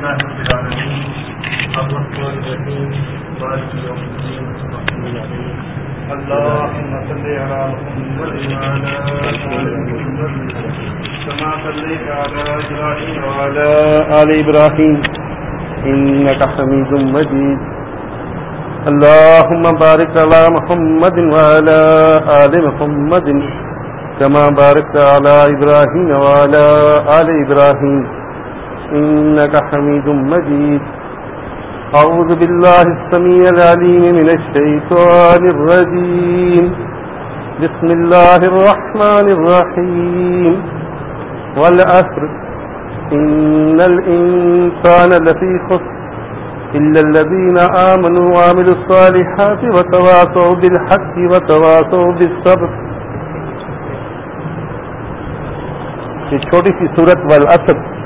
لله رب العالمين الرحمن الرحيم مالك يوم الدين اللهم صل على محمد وعلى آل محمد كما صليت على إبراهيم وعلى آل إبراهيم، إنك حميد مجيد. اللهم بارك على محمد وعلى آل محمد كما باركت على إبراهيم وعلى آل إبراهيم. إنك حميد مجيد. أعوذ بالله السميع العليم من الشيطان الرجيم. بسم الله الرحمن الرحيم. والأسر إن الإنسان لفي خسر. إلا الذين آمنوا وعملوا الصالحات وتواصوا بالحق وتواصوا بالصبر. یہ چھوٹی سی صورت والاسر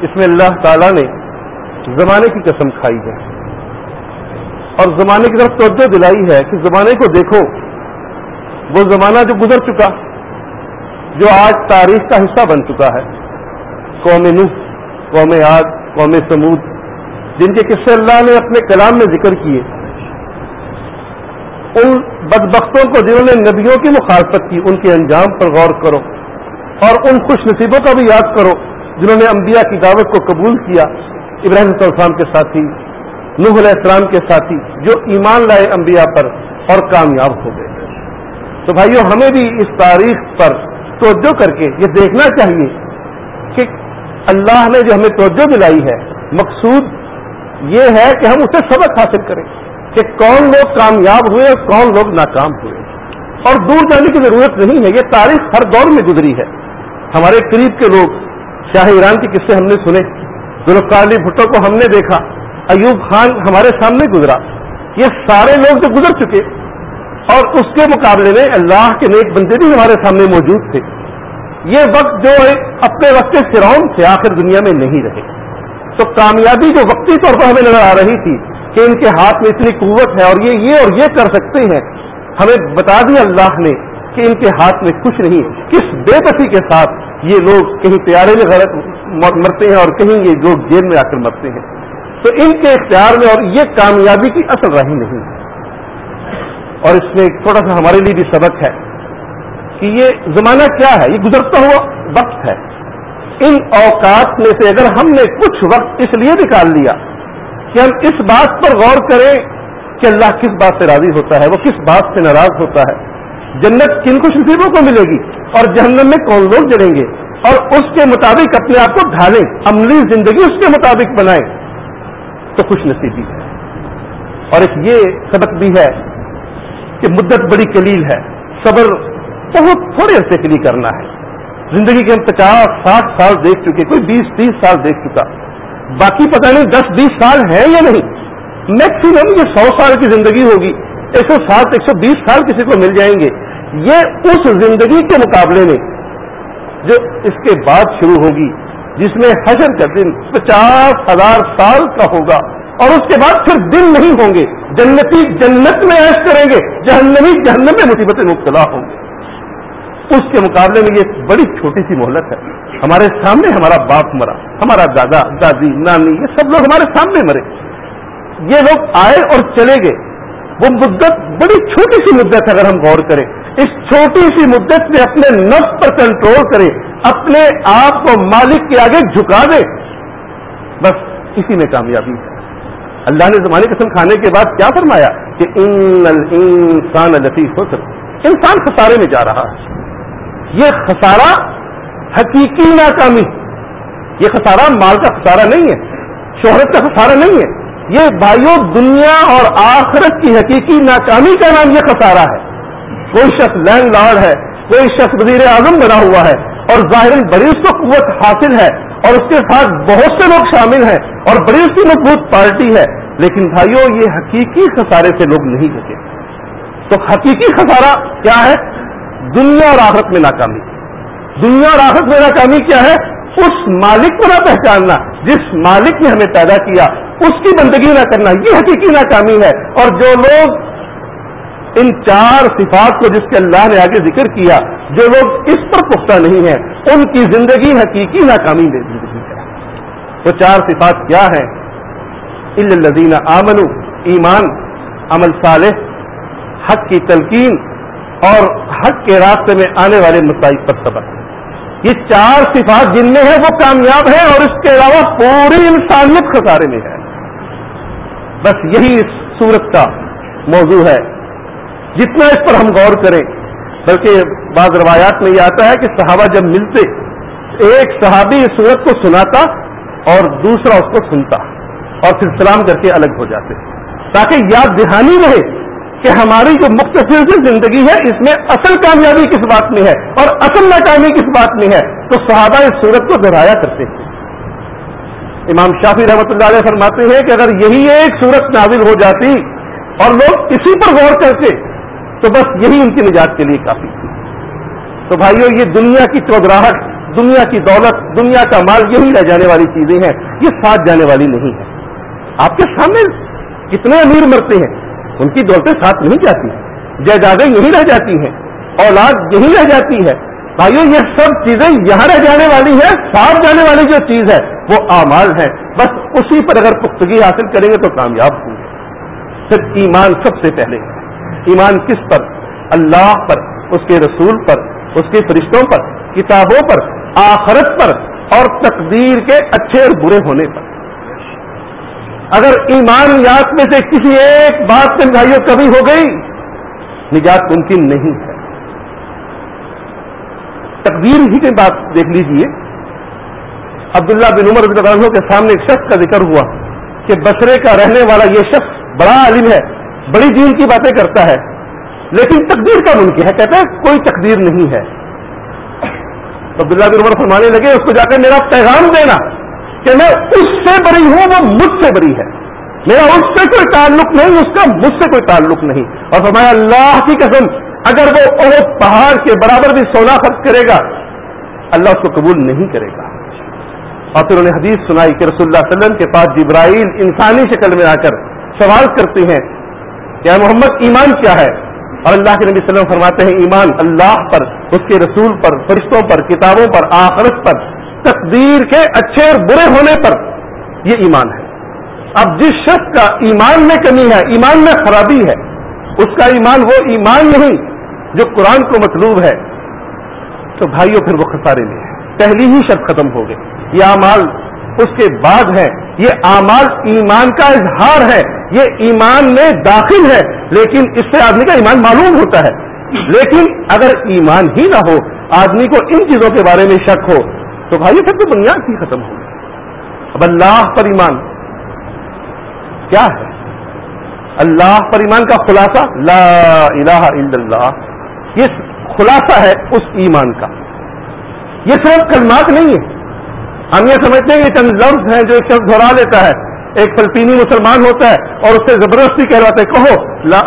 اس میں اللہ تعالی نے زمانے کی قسم کھائی ہے۔ اور زمانے کی طرف توجہ دلائی ہے کہ زمانے کو دیکھو۔ وہ زمانہ جو گزر چکا، جو آج تاریخ کا حصہ بن چکا ہے۔ قوم نوح، قوم آگ قوم سمود جن کے قصے اللہ نے اپنے کلام میں ذکر کیے۔ ان بدبختوں کو جنہوں نے نبیوں کی مخالفت کی، ان کے انجام پر غور کرو۔ اور ان خوش نصیبوں کا بھی یاد کرو۔ جنہوں نے انبیاء کی دعوت کو قبول کیا، ابراہیم السلام کے ساتھی، نوح علیہ السلام کے ساتھی، جو ایمان لائے انبیاء پر اور کامیاب ہو گئے۔ تو بھائیوں ہمیں بھی اس تاریخ پر توجہ کر کے یہ دیکھنا چاہیے کہ اللہ نے جو ہمیں توجہ دلائی ہے، مقصود یہ ہے کہ ہم اسے سبق حاصل کریں کہ کون لوگ کامیاب ہوئے اور کون لوگ ناکام ہوئے۔ اور دور جانے کی ضرورت نہیں ہے، یہ تاریخ ہر دور میں گزری ہے۔ ہمارے قریب کے لوگ شاہ ایران کے قصے ہم نے سنے ذوالفقار علی بھٹو کو ہم نے دیکھا، ایوب خان ہمارے سامنے گزرا۔ یہ سارے لوگ جو گزر چکے، اور اس کے مقابلے میں اللہ کے نیک بندے بھی ہمارے سامنے موجود تھے۔ یہ وقت جو اپنے وقت کے فرعون سے آخر دنیا میں نہیں رہے۔ تو کامیابی جو وقتی طور پر ہمیں نظر آ رہی تھی کہ ان کے ہاتھ میں اتنی قوت ہے، اور یہ یہ اور یہ کر سکتے ہیں، ہمیں بتا دیا اللہ نے کہ ان کے ہاتھ میں کچھ نہیں کس بے بسی کے ساتھ یہ لوگ کہیں پیارے میں غلط مرتے ہیں اور کہیں یہ لوگ جیل میں آ کر مرتے ہیں۔ تو ان کے اختیار میں اور یہ کامیابی کی اصل رہی نہیں۔ اور اس میں تھوڑا سا ہمارے لیے بھی سبق ہے کہ یہ زمانہ کیا ہے؟ یہ گزرتا ہوا وقت ہے۔ ان اوقات میں سے اگر ہم نے کچھ وقت اس لیے نکال لیا کہ ہم اس بات پر غور کریں کہ اللہ کس بات سے راضی ہوتا ہے، وہ کس بات سے ناراض ہوتا ہے۔ جنت کن کچھ نصیبوں کو ملے گی اور جہنم میں کون لوگ جڑیں گے اور اس کے مطابق اپنے آپ کو ڈھالیں، عملی زندگی اس کے مطابق بنائیں۔ تو خوش نصیبی ہے۔ اور ایک یہ سبق بھی ہے کہ مدت بڑی کلیل ہے۔ صبر بہت تھوڑے عرصے کے لیے کرنا ہے۔ زندگی کے ہم پچاس، ساٹھ سال دیکھ چکے، کوئی بیس، تیس سال دیکھ چکا۔ باقی پتہ نہیں دس، بیس سال ہے یا نہیں؟ میکسیمم یہ سو سال کی زندگی ہوگی۔ ایک سو سات ایک سو بیس سال کسی کو مل جائیں گے۔ یہ اس زندگی کے مقابلے میں جو اس کے بعد شروع ہوگی، جس میں حشر کا دن پچاس ہزار سال کا ہوگا اور اس کے بعد پھر دن نہیں ہوں گے، جنتی، جنت میں ایش کریں گے، جہنمی، جہنم میں مصیبتیں مبتلا ہوں گے۔ اس کے مقابلے میں یہ بڑی چھوٹی سی مہلت ہے۔ ہمارے سامنے ہمارا باپ مرا، ہمارا دادا، دادی، نانی، یہ سب لوگ ہمارے سامنے مرے۔ یہ لوگ آئے اور چلے گئے۔ وہ مدت بڑی چھوٹی سی مدت ہے اگر ہم غور کریں۔ اس چھوٹی سی مدت میں اپنے نفس پر کنٹرول کریں، اپنے آپ کو مالک کے آگے جھکا دیں۔ بس اسی میں کامیابی ہے۔ اللہ نے زمانے قسم کھانے کے بعد کیا فرمایا کہ ان انسان لطیف ہو سکتا انسان خسارے میں جا رہا ہے۔ یہ خسارہ حقیقی ناکامی، یہ خسارہ مال کا خسارہ نہیں ہے، شہرت کا خسارہ نہیں ہے۔ یہ بھائیوں دنیا اور آخرت کی حقیقی ناکامی کا نام یہ خسارہ ہے۔ کوئی شخص لینڈ لارڈ ہے، کوئی شخص وزیر اعظم بنا ہوا ہے اور ظاہر بڑی اس کو قوت حاصل ہے اور اس کے ساتھ بہت سے لوگ شامل ہیں اور بڑی اس کی مضبوط پارٹی ہے۔ لیکن بھائیوں یہ حقیقی خسارے سے لوگ نہیں بچے تو حقیقی خسارہ کیا ہے؟ دنیا اور آخرت میں ناکامی۔ دنیا اور آخرت میں ناکامی کیا ہے؟ اس مالک کو نہ پہچاننا جس مالک نے ہمیں پیدا کیا۔ اس کی بندگی نہ کرنا، یہ حقیقی ناکامی ہے۔ اور جو لوگ ان چار صفات کو جس کے اللہ نے آگے ذکر کیا، جو لوگ اس پر پختہ نہیں ہیں، ان کی زندگی حقیقی ناکامی میں زندگی ہے وہ چار صفات کیا ہے الزین آمن ایمان، عمل صالح، حق کی تلقین، اور حق کے راستے میں آنے والے مسائل پر سبق یہ چار صفات جن میں ہے وہ کامیاب ہے اور اس کے علاوہ پوری انسانیت خسارے میں ہے۔ بس یہی اس صورت کا موضوع ہے۔ جتنا اس پر ہم غور کریں، بلکہ بعض روایات میں یہ آتا ہے کہ صحابہ جب ملتے، ایک صحابی اس صورت کو سناتا اور دوسرا اس کو سنتا اور پھر سلام کر کے الگ ہو جاتے۔ تاکہ یاد دہانی رہے کہ ہماری جو مختصر سی زندگی ہے، اس میں اصل کامیابی کس بات میں ہے اور اصل ناکامی کس بات میں ہے۔ تو صحابہ اس صورت کو دہرایا کرتے ہیں امام شافی رحمۃ اللہ علیہ فرماتے ہیں کہ اگر یہی ایک صورت نازل ہو جاتی اور لوگ اسی پر غور کرتے، تو بس یہی ان کی نجات کے لیے کافی تھی۔ تو بھائیو، یہ دنیا کی چودراہٹ، دنیا کی دولت، دنیا کا مال، یہی رہ جانے والی چیزیں ہیں۔ یہ ساتھ جانے والی نہیں ہے آپ کے سامنے کتنے امیر مرتے ہیں، ان کی دولتیں ساتھ نہیں جاتی۔ جائیدادیں یہی رہ جاتی ہیں، اولاد یہی رہ جاتی ہے۔ بھائیو، یہ سب چیزیں یہاں رہ جانے والی ہیں ساتھ جانے والی جو چیز ہے، وہ اعمال ہے بس اسی پر اگر پختگی حاصل کریں گے تو کامیاب ہوں گے۔ پھر ایمان سب سے پہلے۔ ایمان کس پر؟ اللہ پر، اس کے رسول پر، اس کے فرشتوں پر، کتابوں پر، آخرت پر، اور تقدیر کے اچھے اور برے ہونے پر۔ اگر ایمان یاد میں سے کسی ایک بات سے بھائیوں کبھی ہو گئی، نجات ممکن نہیں ہے۔ تقدیر ہی کی بات دیکھ لیجیے۔ عبداللہ بن عمر رضی اللہ کے سامنے ایک شخص کا ذکر ہوا کہ بسرے کا رہنے والا یہ شخص بڑا عالم ہے، بڑی دین کی باتیں کرتا ہے، لیکن تقدیر کا ممکن ہے، کہتے ہیں کوئی تقدیر نہیں ہے۔ عبداللہ بن عمر فرمانے لگے، اس کو جا کر میرا پیغام دینا کہ میں اس سے بری ہوں، وہ مجھ سے بری ہے۔ میرا اس سے کوئی تعلق نہیں، اس کا مجھ سے کوئی تعلق نہیں۔ اور فرمایا، اللہ کی قسم، اگر وہ بہت پہاڑ کے برابر بھی سونا خرچ کرے گا، اللہ اس کو قبول نہیں کرے گا۔ اور پھر انہیں حدیث سنائی کہ رسول اللہ علیہ وسلم کے پاس جبرائیل انسانی شکل میں آ کر سوال کرتے ہیں کہ محمد، ایمان کیا ہے؟ اور اللہ کے نبی صلی اللہ علیہ وسلم فرماتے ہیں، ایمان اللہ پر، اس کے رسول پر، فرشتوں پر، کتابوں پر، آخرت پر، تقدیر کے اچھے اور برے ہونے پر یہ ایمان ہے۔ اب جس شخص کا ایمان میں کمی ہے، ایمان میں خرابی ہے، اس کا ایمان وہ ایمان نہیں جو قرآن کو مطلوب ہے۔ تو بھائیوں پھر وہ خسارے میں ہے۔ پہلی ہی شرط ختم ہو گئی۔ یہ امال اس کے بعد ہے یہ امال ایمان کا اظہار ہے۔ یہ ایمان میں داخل ہے۔ لیکن اس سے آدمی کا ایمان معلوم ہوتا ہے۔ لیکن اگر ایمان ہی نہ ہو، آدمی کو ان چیزوں کے بارے میں شک ہو، تو بھائی پھر تو بنیاد ہی ختم ہو اب اللہ پر ایمان۔ کیا ہے؟ اللہ پر ایمان کا خلاصہ؟ لا الہ الا اللہ۔ یہ خلاصہ ہے اس ایمان کا۔ یہ صرف کلمات نہیں ہے۔ ہم یہ سمجھتے ہیں کہ چند لفظ ہیں جو ایک شخص دہرا لیتا ہے۔ ایک فلپینی مسلمان ہوتا ہے اور اس سے زبردستی کہلاتا ہے کہو، لا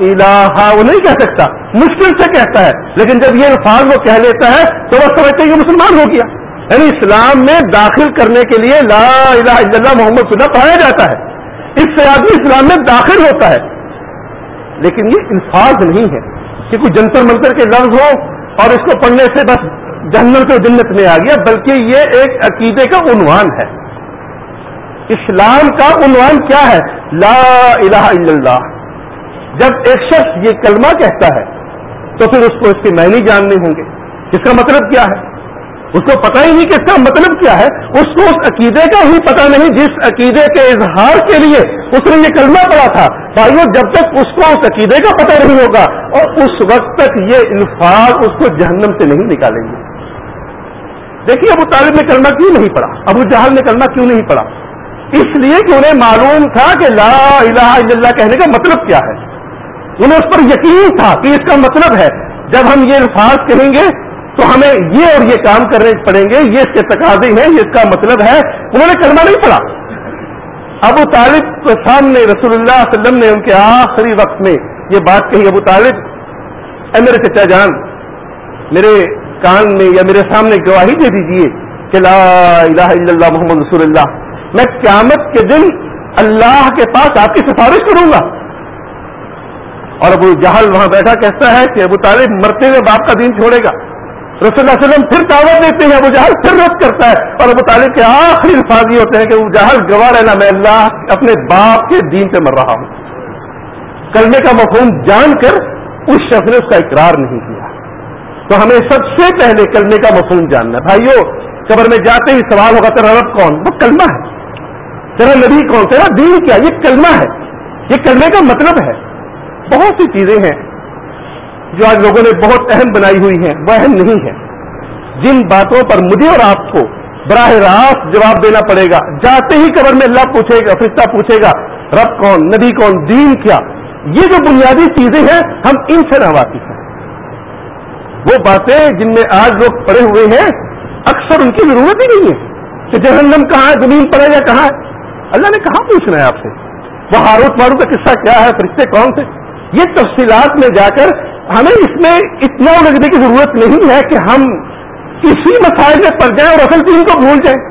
الہ، وہ نہیں کہہ سکتا۔ مشکل سے کہتا ہے۔ لیکن جب یہ الفاظ وہ کہہ لیتا ہے تو وہ سمجھتے ہیں کہ مسلمان ہو گیا۔ یعنی اسلام میں داخل کرنے کے لیے لا الہ الا اللہ محمد صلی اللہ پڑھایا جاتا ہے۔ اس سے آدمی اسلام میں داخل ہوتا ہے۔ لیکن یہ الفاظ نہیں ہے کہ کوئی جنتر منتر کے لفظ ہو اور اس کو پڑھنے سے بس جنگل کو جنت میں آ گیا، بلکہ یہ ایک عقیدے کا عنوان ہے۔ اسلام کا عنوان کیا ہے؟ لا الہ الا اللہ۔ جب ایک شخص یہ کلمہ کہتا ہے تو پھر اس کو اس کے معنی جاننے ہوں گے۔ اس کا مطلب کیا ہے؟ اس کو پتہ ہی نہیں کہ اس کا مطلب کیا ہے، اس کو اس عقیدے کا ہی پتہ نہیں، جس عقیدے کے اظہار کے لیے اس نے یہ کلمہ پڑا تھا۔ بھائیو، جب تک اس کو اس عقیدے کا پتہ نہیں ہوگا اور اس وقت تک یہ الفاظ اس کو جہنم سے نہیں نکالیں گے۔ دیکھیے، ابو طالب نے کلمہ کیوں نہیں پڑھا؟ ابو جہل نے کلمہ کیوں نہیں پڑھا؟ اس لیے کہ انہیں معلوم تھا کہ لا الہ الا اللہ کہنے کا مطلب کیا ہے۔ انہیں اس پر یقین تھا کہ اس کا مطلب ہے۔ جب ہم یہ الفاظ کہیں گے تو ہمیں یہ اور یہ کام کرنے پڑیں گے، یہ اس کے تقاضے ہیں، یہ اس کا مطلب ہے۔ انہوں نے کلمہ نہیں پڑھا۔ ابو طالب کے سامنے رسول اللہ علیہ وسلم نے ان کے آخری وقت میں یہ بات کہی، ابو طالب، اے میرے چچا جان، میرے کان میں یا میرے سامنے گواہی دے دیجیے کہ لا الہ الا اللہ محمد رسول اللہ۔ میں قیامت کے دن اللہ کے پاس آپ کی سفارش کروں گا۔ اور ابو جہل وہاں بیٹھا کہتا ہے کہ ابو طالب مرتے ہوئے باپ کا دین چھوڑے گا۔ رسول اللہ علیہ وسلم پھر دعوت دیتے ہیں، ابو جہل پھر رد کرتا ہے۔ اور ابو طالب کے آخری الفاظ یہ ہوتے ہیں کہ ابو جہل، گواہ رہنا میں اللہ اپنے باپ کے دین پہ مر رہا ہوں۔ کلمے کا مفہوم جان کر اس شخص نے اس کا اقرار نہیں کیا۔ تو ہمیں سب سے پہلے کلمے کا مفہوم جاننا بھائیو، قبر میں جاتے ہی سوال ہوگا، تیرا رب کون؟ وہ کلمہ ہے۔ تیرا نبی کون؟ تیرا دین کیا؟ یہ کلمہ ہے۔ یہ کلمے کا مطلب ہے۔ بہت سی چیزیں ہیں۔ جو آج لوگوں نے بہت اہم بنائی ہوئی ہیں، وہ اہم نہیں ہے جن باتوں پر مجھے اور آپ کو براہ راست جواب دینا پڑے گا، جاتے ہی قبر میں اللہ پوچھے گا، فرشتہ پوچھے گا، رب کون، نبی کون، دین کیا؟ یہ جو بنیادی چیزیں ہیں، ہم ان سے نہ واقف ہیں۔ وہ باتیں جن میں آج لوگ پڑے ہوئے ہیں، اکثر ان کی ضرورت ہی نہیں ہے کہ جہنم کہاں ہے، زمین پر ہے یا کہاں ہے۔ اللہ نے کہاں پوچھنا ہے آپ سے؟ وہ ہاروت مارو کا قصہ کیا ہے، فرشتے کون سے یہ تفصیلات میں جا کر ہمیں اس میں اتنا الجھنے کی ضرورت نہیں ہے کہ ہم کسی مسائل میں پڑ جائیں اور اصل دین کو بھول جائیں۔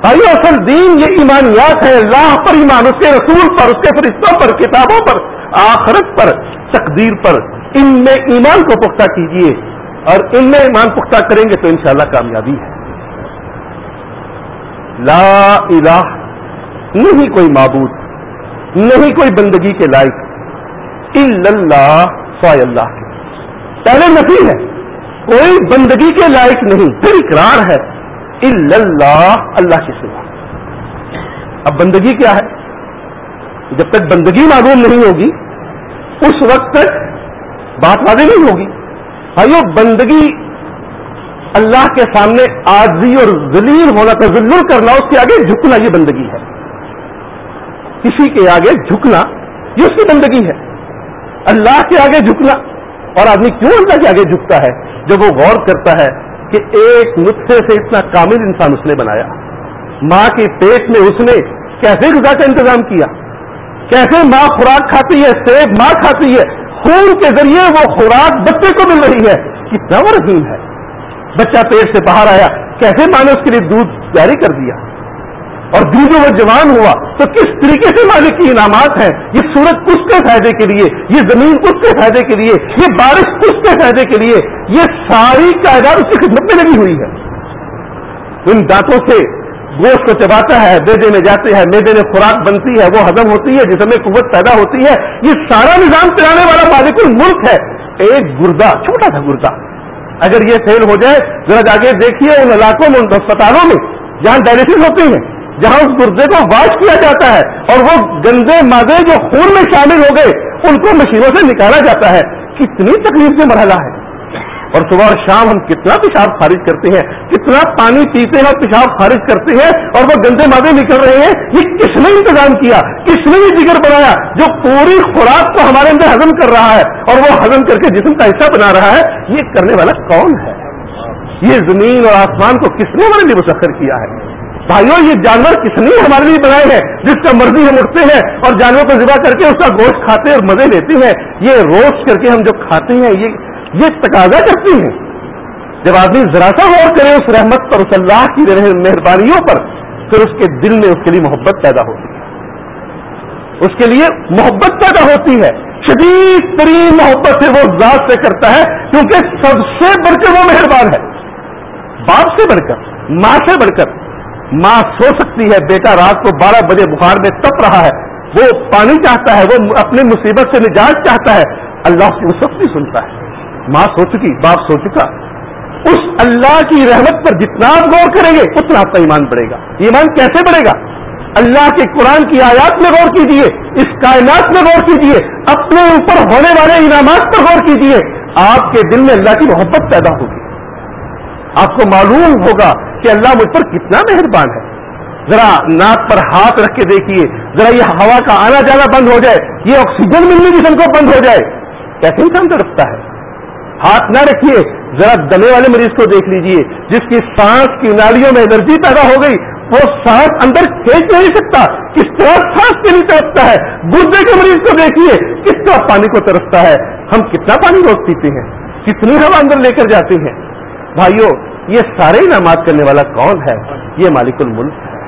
بھائی اصل دین یہ ایمانیات ہے اللہ پر ایمان، اس کے رسول پر، اس کے فرشتوں پر، کتابوں پر، آخرت پر، تقدیر پر۔ ان میں ایمان کو پختہ کیجیے اور ان میں ایمان پختہ کریں گے تو انشاءاللہ کامیابی ہے۔ لا الہ، نہیں کوئی معبود، نہیں کوئی بندگی کے لائق اللہ، سوائے اللہ۔ پہلے نفی ہے۔ کوئی بندگی کے لائق نہیں۔ پھر اقرار ہے۔ اللہ اللہ کی سوا۔ اب بندگی کیا ہے؟ جب تک بندگی معلوم نہیں ہوگی، اس وقت تک بات واضح نہیں ہوگی۔ بھائیو، بندگی اللہ کے سامنے آجی اور ذلیل ہونا تھا کرنا، اس کے آگے جھکنا، یہ بندگی ہے۔ کسی کے آگے جھکنا، یہ اس کی بندگی ہے۔ اللہ کے آگے جھکنا اور آدمی کیوں اللہ کے آگے جھکتا ہے جب وہ غور کرتا ہے کہ ایک نسخے سے اتنا کامل انسان اس نے بنایا؟ ماں کے پیٹ میں اس نے کیسے غذا کا انتظام کیا؟ کیسے ماں خوراک کھاتی ہے، سیب ماں کھاتی ہے؟ خون کے ذریعے وہ خوراک بچے کو مل رہی ہے۔ کتنا وہ رحیم ہے۔ بچہ پیٹ سے باہر آیا، کیسے ماں نے اس کے لیے دودھ جاری کر دیا؟ اور جو وہ جوان ہوا، تو کس طریقے سے مالک کی انعامات ہیں؟ یہ سورج اس کے فائدے کے لیے؟ یہ زمین اس کے فائدے کے لیے؟ یہ بارش اس کے فائدے کے لیے؟ یہ ساری کائداد اس کی خدمت میں لگی ہوئی ہے۔ ان دانتوں سے گوشت کو چباتا ہے بیدے میں جاتے ہیں، میدے میں خوراک بنتی ہے، وہ ہزم ہوتی ہے جس میں قوت پیدا ہوتی ہے۔ یہ سارا نظام چلانے والا مالک الملک ہے۔ ایک گردا چھوٹا سا گردا اگر یہ فیل ہو جائے، ذرا آگے دیکھیے ان علاقوں میں، ان اسپتالوں میں، جہاں ڈائلسس ہوتی ہیں۔ جہاں اس گردے کو واش کیا جاتا ہے اور وہ گندے مادے جو خون میں شامل ہو گئے، ان کو مشینوں سے نکالا جاتا ہے۔ کتنی تکلیف سے مرحلہ ہے۔ اور صبح اور شام ہم کتنا پیشاب خارج کرتے ہیں، کتنا پانی پیتے ہیں اور پیشاب خارج کرتے ہیں اور وہ گندے مادے نکل رہے ہیں۔ یہ کس نے انتظام کیا؟ کس نے یہ جگر بنایا؟ جو پوری خوراک کو ہمارے اندر ہضم کر رہا ہے اور وہ ہضم کر کے جسم کا حصہ بنا رہا ہے، یہ کرنے والا کون ہے؟ یہ زمین اور آسمان کو کس نے ہمارے لیے مسخر کیا ہے؟ بھائیو، یہ جانور کس نے ہمارے لیے بنائے ہیں؟ جس کا مرضی ہم اٹھتے ہیں اور جانور کو ذبح کر کے اس کا گوشت کھاتے اور مزے لیتے ہیں۔ یہ روسٹ کر کے ہم جو کھاتے ہیں، یہ یہ تقاضا کرتی ہیں۔ جب آدمی ذرا سا غور کرے اس رحمت پر، اس اللہ کی مہربانیوں پر، پھر اس کے دل میں اس کے لیے محبت پیدا ہوتی ہے۔ اس کے لیے محبت پیدا ہوتی ہے۔ شدید ترین محبت سے وہ ذات سے کرتا ہے، کیونکہ سب سے بڑھ کر وہ مہربان ہے۔ باپ سے بڑھ کر، ماں سے بڑھ کر ماں سو سکتی ہے، بیٹا رات کو بارہ بجے بخار میں تپ رہا ہے۔ وہ پانی چاہتا ہے، وہ اپنی مصیبت سے نجات چاہتا ہے۔ اللہ کی وسط بھی سنتا ہے۔ ماں سو چکی، باپ سو چکا۔ اس اللہ کی رحمت پر جتنا آپ غور کریں گے، اتنا آپ کا ایمان بڑھے گا۔ ایمان کیسے بڑھے گا؟ اللہ کے قرآن کی آیات میں غور کیجیے اس کائنات میں غور کیجیے اپنے اوپر ہونے والے انعامات پر غور کیجیے آپ کے دل میں اللہ کی محبت پیدا ہوگی۔ آپ کو معلوم ہوگا کہ اللہ مجھ پر کتنا مہربان ہے۔ ذرا ناک پر ہاتھ رکھ کے دیکھیے۔ ذرا یہ ہوا کا آنا جانا بند ہو جائے۔ یہ آکسیجن ملنے جسم کو بند ہو جائے۔ کیسے انسان رکھتا ہے؟ ہاتھ نہ رکھیے۔ ذرا دمے والے مریض کو دیکھ لیجیے۔ جس کی سانس کی نالیوں میں انرجی پیدا ہو گئی، وہ سانس اندر کھینچ نہیں سکتا۔ کس طرح سانس کے لیے ترستا ہے؟ گردے کے مریض کو دیکھیے۔ کس طرح پانی کو ترستا ہے؟ ہم کتنا پانی روک پیتے ہیں؟ کتنی ہوا اندر لے کر جاتے ہیں؟ بھائیوں یہ سارے انعامات کرنے والا کون ہے؟ یہ مالک الملک ہے۔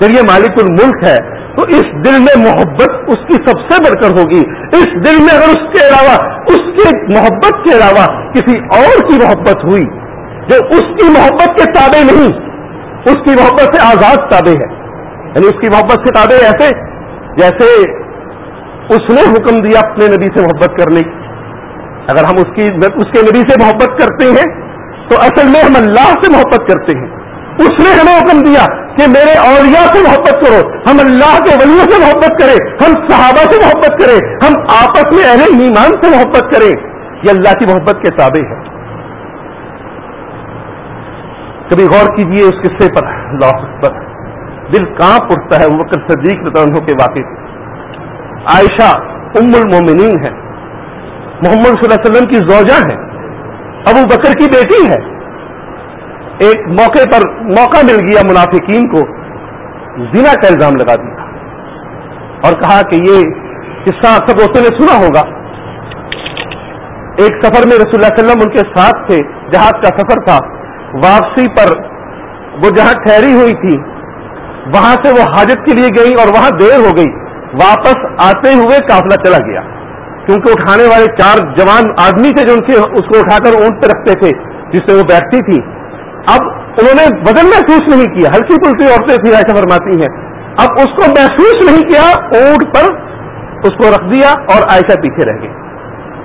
جب یہ مالک الملک ہے، تو اس دل میں محبت اس کی سب سے بڑھ کر ہوگی۔ اس دل میں اگر اس کے علاوہ، اس کے محبت کے علاوہ کسی اور کی محبت ہوئی، جو اس کی محبت کے تابع نہیں، اس کی محبت سے آزاد تابع ہے۔ یعنی اس کی محبت سے تابع ایسے، جیسے اس نے حکم دیا اپنے نبی سے محبت کرنے۔ کی اگر ہم اس کی، اس کے نبی سے محبت کرتے ہیں تو اصل میں ہم اللہ سے محبت کرتے ہیں۔ اس نے ہمیں حکم دیا کہ میرے اولیاء سے محبت کرو، ہم اللہ کے ولیوں سے محبت کریں، ہم صحابہ سے محبت کریں، ہم آپس میں اہل ایمان سے محبت کریں۔ یہ اللہ کی محبت کے تابع ہے۔ کبھی غور کیجیے اس قصے پر۔ اللہ پر دل کہاں پڑتا ہے وہ صدیق عنہ کے واقع عائشہ ام المومنین ہے۔ محمد صلی اللہ علیہ وسلم کی زوجہ ہے۔ ابو بکر کی بیٹی ہے۔ ایک موقع پر موقع مل گیا منافقین کو۔ زنا کا الزام لگا دیا۔ اور کہا کہ یہ قصہ سب دوستوں نے سنا ہوگا۔ ایک سفر میں رسول اللہ علیہ وسلم ان کے ساتھ تھے۔ جہاز کا سفر تھا۔ واپسی پر وہ جہاں ٹھہری ہوئی تھی، وہاں سے وہ حاجت کے لیے گئی اور وہاں دیر ہو گئی۔ واپس آتے ہوئے قافلہ چلا گیا۔ کیونکہ اٹھانے والے چار جوان آدمی تھے جو ان کے اس کو اٹھا کر اونٹ پہ رکھتے تھے، جس سے وہ بیٹھتی تھی۔ اب انہوں نے وزن محسوس نہیں کیا، ہلکی پلکی عورتیں تھیں ایسا فرماتی ہیں۔ اب اس کو محسوس نہیں کیا، اونٹ پر اس کو رکھ دیا اور عائشہ پیچھے رہ گئی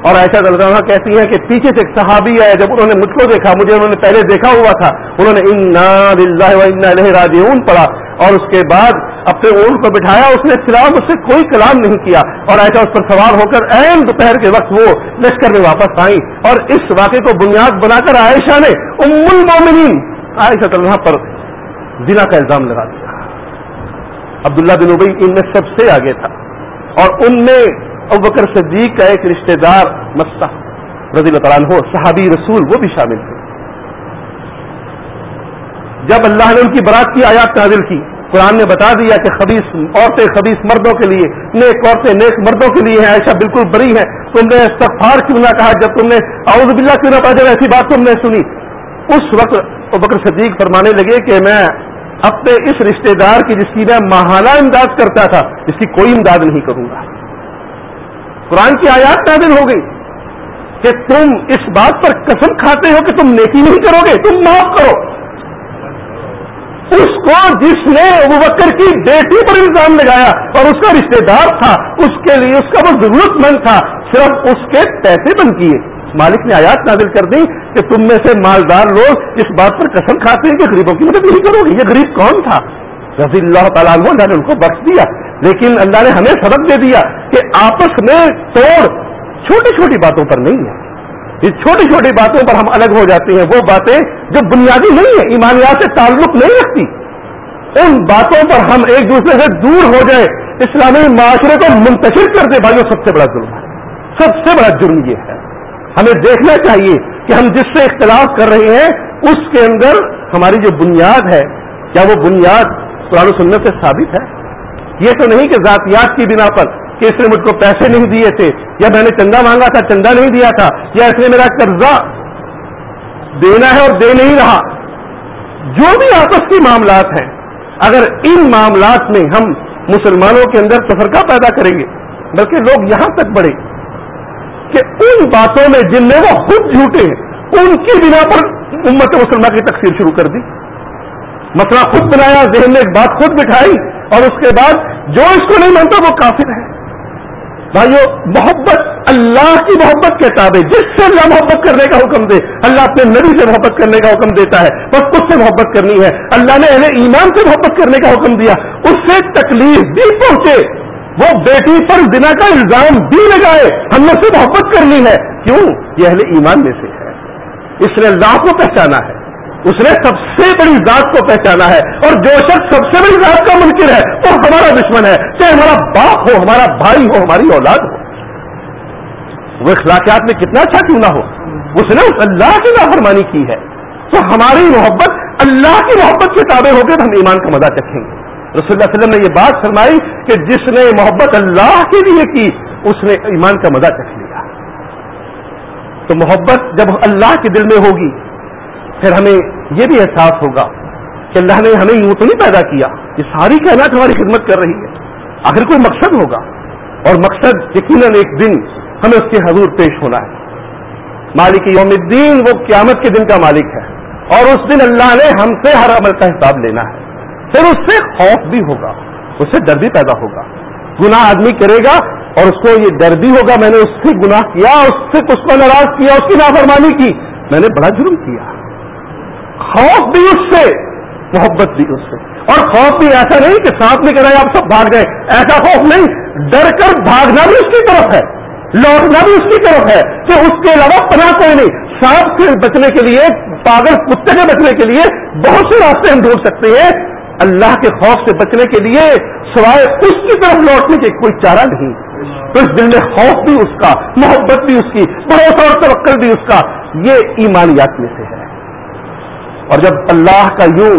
اور ایسا دلدہ کہتی ہیں کہ پیچھے سے ایک صحابی آیا، جب انہوں نے مجھ کو دیکھا، مجھے انہوں نے پہلے دیکھا ہوا تھا، انہوں نے ان راجعون پڑا اور اس کے بعد اپنے اونٹ کو بٹھایا، اس نے فلام اس سے کوئی کلام نہیں کیا اور ایسا اس پر سوار ہو کر اہم دوپہر کے وقت وہ لشکر میں واپس آئی اور اس واقعے کو بنیاد بنا کر عائشہ نے ام المومنین عائشہ طلحہ پر زنا کا الزام لگا دیا۔ عبداللہ بن ابئی ان میں سب سے آگے تھا۔ اور ان میں ابو بکر صدیق کا ایک رشتہ دار مستا رضی اللہ تعالیٰ ہو صحابی رسول، وہ بھی شامل تھے۔ جب اللہ نے ان کی برات کی آیات نازل کی، قرآن نے بتا دیا کہ خبیص عورتیں خبیص مردوں کے لیے، نیک عورتیں، نیک مردوں کے لیے ہیں ایسا بالکل بری ہے تم نے استغفار کیوں نہ کہا؟ جب تم نے اعوذ باللہ کیوں نہ پڑھا جب ایسی بات تم نے سنی۔ اس وقت بکر صدیق فرمانے لگے کہ میں اپنے اس رشتہ دار کی جس کی میں ماہانہ امداد کرتا تھا، اس کی کوئی امداد نہیں کروں گا۔ قرآن کی آیات نازل ہو گئی کہ تم اس بات پر قسم کھاتے ہو کہ تم نیکی نہیں کرو گے، تم معاف کرو۔ اس کو جس نے ابو بکر کی بیٹی پر الزام لگایا اور اس کا رشتہ دار تھا، اس کے لیے اس کا وہ ضرورت مند تھا، صرف اس کے پیسے بند کیے۔ مالک نے آیات نازل کر دی کہ تم میں سے مالدار لوگ اس بات پر قسم کھاتے ہیں کہ غریبوں کی مدد نہیں کرو گے۔ یہ غریب کون تھا؟ رضی اللہ تعالیٰ عنہ نے ان کو بخش دیا۔ لیکن اللہ نے ہمیں سبق دے دیا کہ آپس میں توڑ چھوٹی چھوٹی باتوں پر نہیں ہے۔ یہ چھوٹی چھوٹی باتوں پر ہم الگ ہو جاتے ہیں، وہ باتیں جو بنیادی نہیں ہے ایمانیات سے تعلق نہیں رکھتی۔ ان باتوں پر ہم ایک دوسرے سے دور ہو جائے اسلامی معاشرے کو منتشر کر دے بھائیوں سب سے بڑا ظلم ہے۔ سب سے بڑا جرم یہ ہے۔ ہمیں دیکھنا چاہیے کہ ہم جس سے اختلاف کر رہے ہیں، اس کے اندر ہماری جو بنیاد ہے، کیا وہ بنیاد قرآن سننے سے ثابت ہے؟ یہ تو نہیں کہ ذاتیات کی بنا پر کہ اس نے مجھ کو پیسے نہیں دیے تھے، یا میں نے چندہ مانگا تھا، چندہ نہیں دیا تھا، یا اس نے میرا قرضہ دینا ہے اور دے نہیں رہا۔ جو بھی آپس کے معاملات ہیں، اگر ان معاملات میں ہم مسلمانوں کے اندر تفرقہ پیدا کریں گے، بلکہ لوگ یہاں تک بڑھے کہ ان باتوں میں جن میں وہ خود جھوٹے ہیں، ان کی بنا پر امت مسلمان کی تقسیم شروع کر دی۔ مسئلہ خود بنایا، ذہن میں ایک بات خود بٹھائی اور اس کے بعد جو اس کو نہیں مانتا وہ کافر ہے۔ بھائیو، محبت اللہ کی محبت کے تابع، جس سے اللہ محبت کرنے کا حکم دے، اللہ اپنے نبی سے محبت کرنے کا حکم دیتا ہے، بس اس سے محبت کرنی ہے۔ اللہ نے اہل ایمان سے محبت کرنے کا حکم دیا۔ اس سے تکلیف بھی پہنچے۔ وہ بیٹی پر زنا کا الزام بھی لگائے۔ ہم نے سے محبت کرنی ہے۔ کیوں؟ یہ اہل ایمان میں سے ہے۔ اس نے اللہ کو پہچانا ہے۔ اس نے سب سے بڑی ذات کو پہچانا ہے اور جو شخص سب سے بڑی ذات کا منکر ہے وہ ہمارا دشمن ہے، چاہے ہمارا باپ ہو، ہمارا بھائی ہو، ہماری اولاد ہو۔ وہ اخلاقیات میں کتنا اچھا کیوں نہ ہو؟ اس نے اس اللہ کی نافرمانی کی ہے۔ تو ہماری محبت اللہ کی محبت کے تابع ہو کے ہم ایمان کا مزہ چکھیں گے۔ رسول اللہ علیہ وسلم نے یہ بات فرمائی کہ جس نے محبت اللہ کے لیے کی، اس نے ایمان کا مزہ چکھ لیا۔ تو محبت جب اللہ کے دل میں ہوگی پھر ہمیں یہ بھی احساس ہوگا کہ اللہ نے ہمیں یوں تو نہیں پیدا کیا یہ ساری کائنات ہماری خدمت کر رہی ہے۔ آخر کوئی مقصد ہوگا؟ اور مقصد یقیناً ایک دن ہمیں اس کے حضور پیش ہونا ہے۔ مالک یوم الدین، وہ قیامت کے دن کا مالک ہے۔ اور اس دن اللہ نے ہم سے ہر عمل کا حساب لینا ہے۔ پھر اس سے خوف بھی ہوگا، اس سے ڈر بھی پیدا ہوگا۔ گناہ آدمی کرے گا اور اس کو یہ ڈر بھی ہوگا، میں نے اس سے گناہ کیا، اس سے اس کو ناراض کیا، اس کی نافرمانی کی۔ میں نے بڑا جرم کیا۔ خوف بھی اس سے، محبت بھی اس سے۔ اور خوف بھی ایسا نہیں کہ ساتھ میں کرائے آپ سب بھاگ گئے۔ ایسا خوف نہیں، ڈر کر بھاگنا بھی اس کی طرف ہے۔ لوٹنا بھی اس کی طرف ہے کہ اس کے علاوہ پناہ کوئی نہیں۔ سانپ سے بچنے کے لیے، پاگل کتے سے بچنے کے لیے بہت سے راستے ہم ڈھونڈ سکتے ہیں۔ اللہ کے خوف سے بچنے کے لیے سوائے اس کی طرف لوٹنے کے کوئی چارہ نہیں۔ تو اس دل میں خوف بھی اس کا، محبت بھی اس کی، بھروسہ اور توکل بھی اس کا۔ یہ ایمانیات میں سے ہے۔ اور جب اللہ کا یوں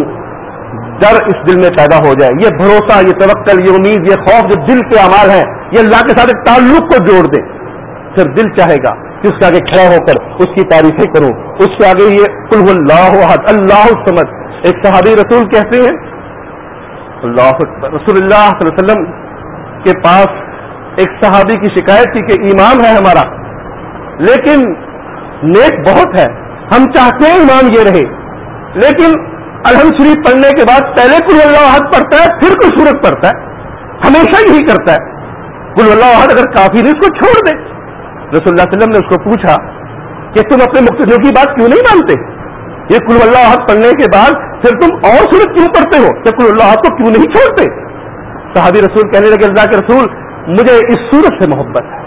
ڈر اس دل میں پیدا ہو جائے، یہ بھروسہ، یہ توکل، یہ امید، یہ خوف جو دل کے امال ہیں، یہ اللہ کے ساتھ ایک تعلق کو جوڑ دے۔ پھر دل چاہے گا کہ اس کے آگے کھڑا ہو کر اس کی تعریفیں کروں۔ اس کے آگے یہ کل اللہ حد اللہ سمجھ ایک صحابی رسول کہتے ہیں، اللہ رسول اللہ صلی اللہ علیہ وسلم کے پاس ایک صحابی کی شکایت تھی کہ ایمان ہے ہمارا، لیکن نیک بہت ہے۔ ہم چاہتے ہیں ایمان یہ رہے۔ لیکن الحمد شریف پڑھنے کے بعد پہلے کل اللہ حد پڑھتا ہے، پھر کوئی صورت پڑھتا ہے۔ ہمیشہ یہی کرتا ہے۔ کل اللہ حد اگر کافی نہیں، اس کو چھوڑ دے۔ رسول اللہ علیہ وسلم نے اس کو پوچھا کہ تم اپنے مقتدیوں کی بات کیوں نہیں مانتے؟ یہ کل اللہ حد پڑھنے کے بعد پھر تم اور صورت کیوں پڑھتے ہو؟ کہ کل اللہ کو کیوں نہیں چھوڑتے؟ صحابی رسول کہنے لگے، اللہ کے رسول، مجھے اس صورت سے محبت ہے۔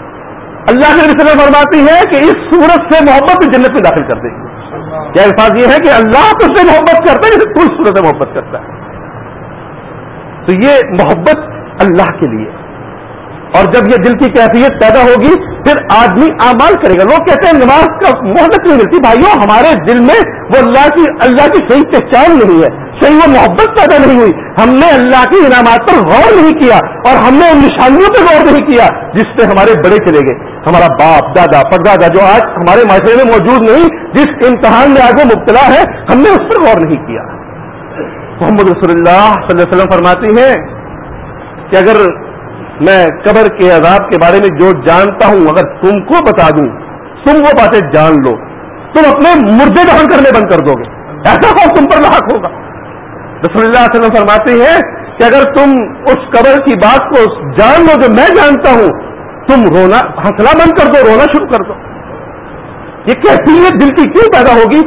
اللہ کے رسول فرماتی ہے کہ اس صورت سے محبت جنت میں داخل کر دے۔ گی کیا الفاظ یہ ہے کہ اللہ تو سے محبت کرتا ہے جیسے صورت سے محبت کرتا ہے۔ تو یہ محبت اللہ کے لیے۔ اور جب یہ دل کی کیفیت پیدا ہوگی، پھر آدمی اعمال کرے گا۔ لوگ کہتے ہیں نماز کا محبت نہیں ملتی۔ بھائیوں ہمارے دل میں وہ اللہ کی اللہ کی صحیح پہچان نہیں ہے۔ صحیح وہ محبت پیدا نہیں ہوئی۔ ہم نے اللہ کی انعامات پر غور نہیں کیا اور ہم نے ان نشانیوں پہ غور نہیں کیا جس پہ ہمارے بڑے چلے گئے۔ ہمارا باپ، دادا، پردادا جو آج ہمارے معاشرے میں موجود نہیں، جس امتحان میں آج وہ مبتلا ہے، ہم نے اس پر غور نہیں کیا۔ محمد رسول اللہ صلی اللہ علیہ وسلم فرماتی ہیں کہ اگر میں قبر کے عذاب کے بارے میں جو جانتا ہوں، اگر تم کو بتا دوں، تم وہ باتیں جان لو۔ تم اپنے مردے دہن کرنے بند کر دو گے۔ ایسا ہو تم پر لاحق ہوگا؟ رسول اللہ علیہ وسلم فرماتے ہیں کہ اگر تم اس قبر کی بات کو جان لو جو میں جانتا ہوں تم رونا ہنسنا بند کر دو، رونا شروع کر دو۔ یہ کیسی دل کی کیوں پیدا ہوگی؟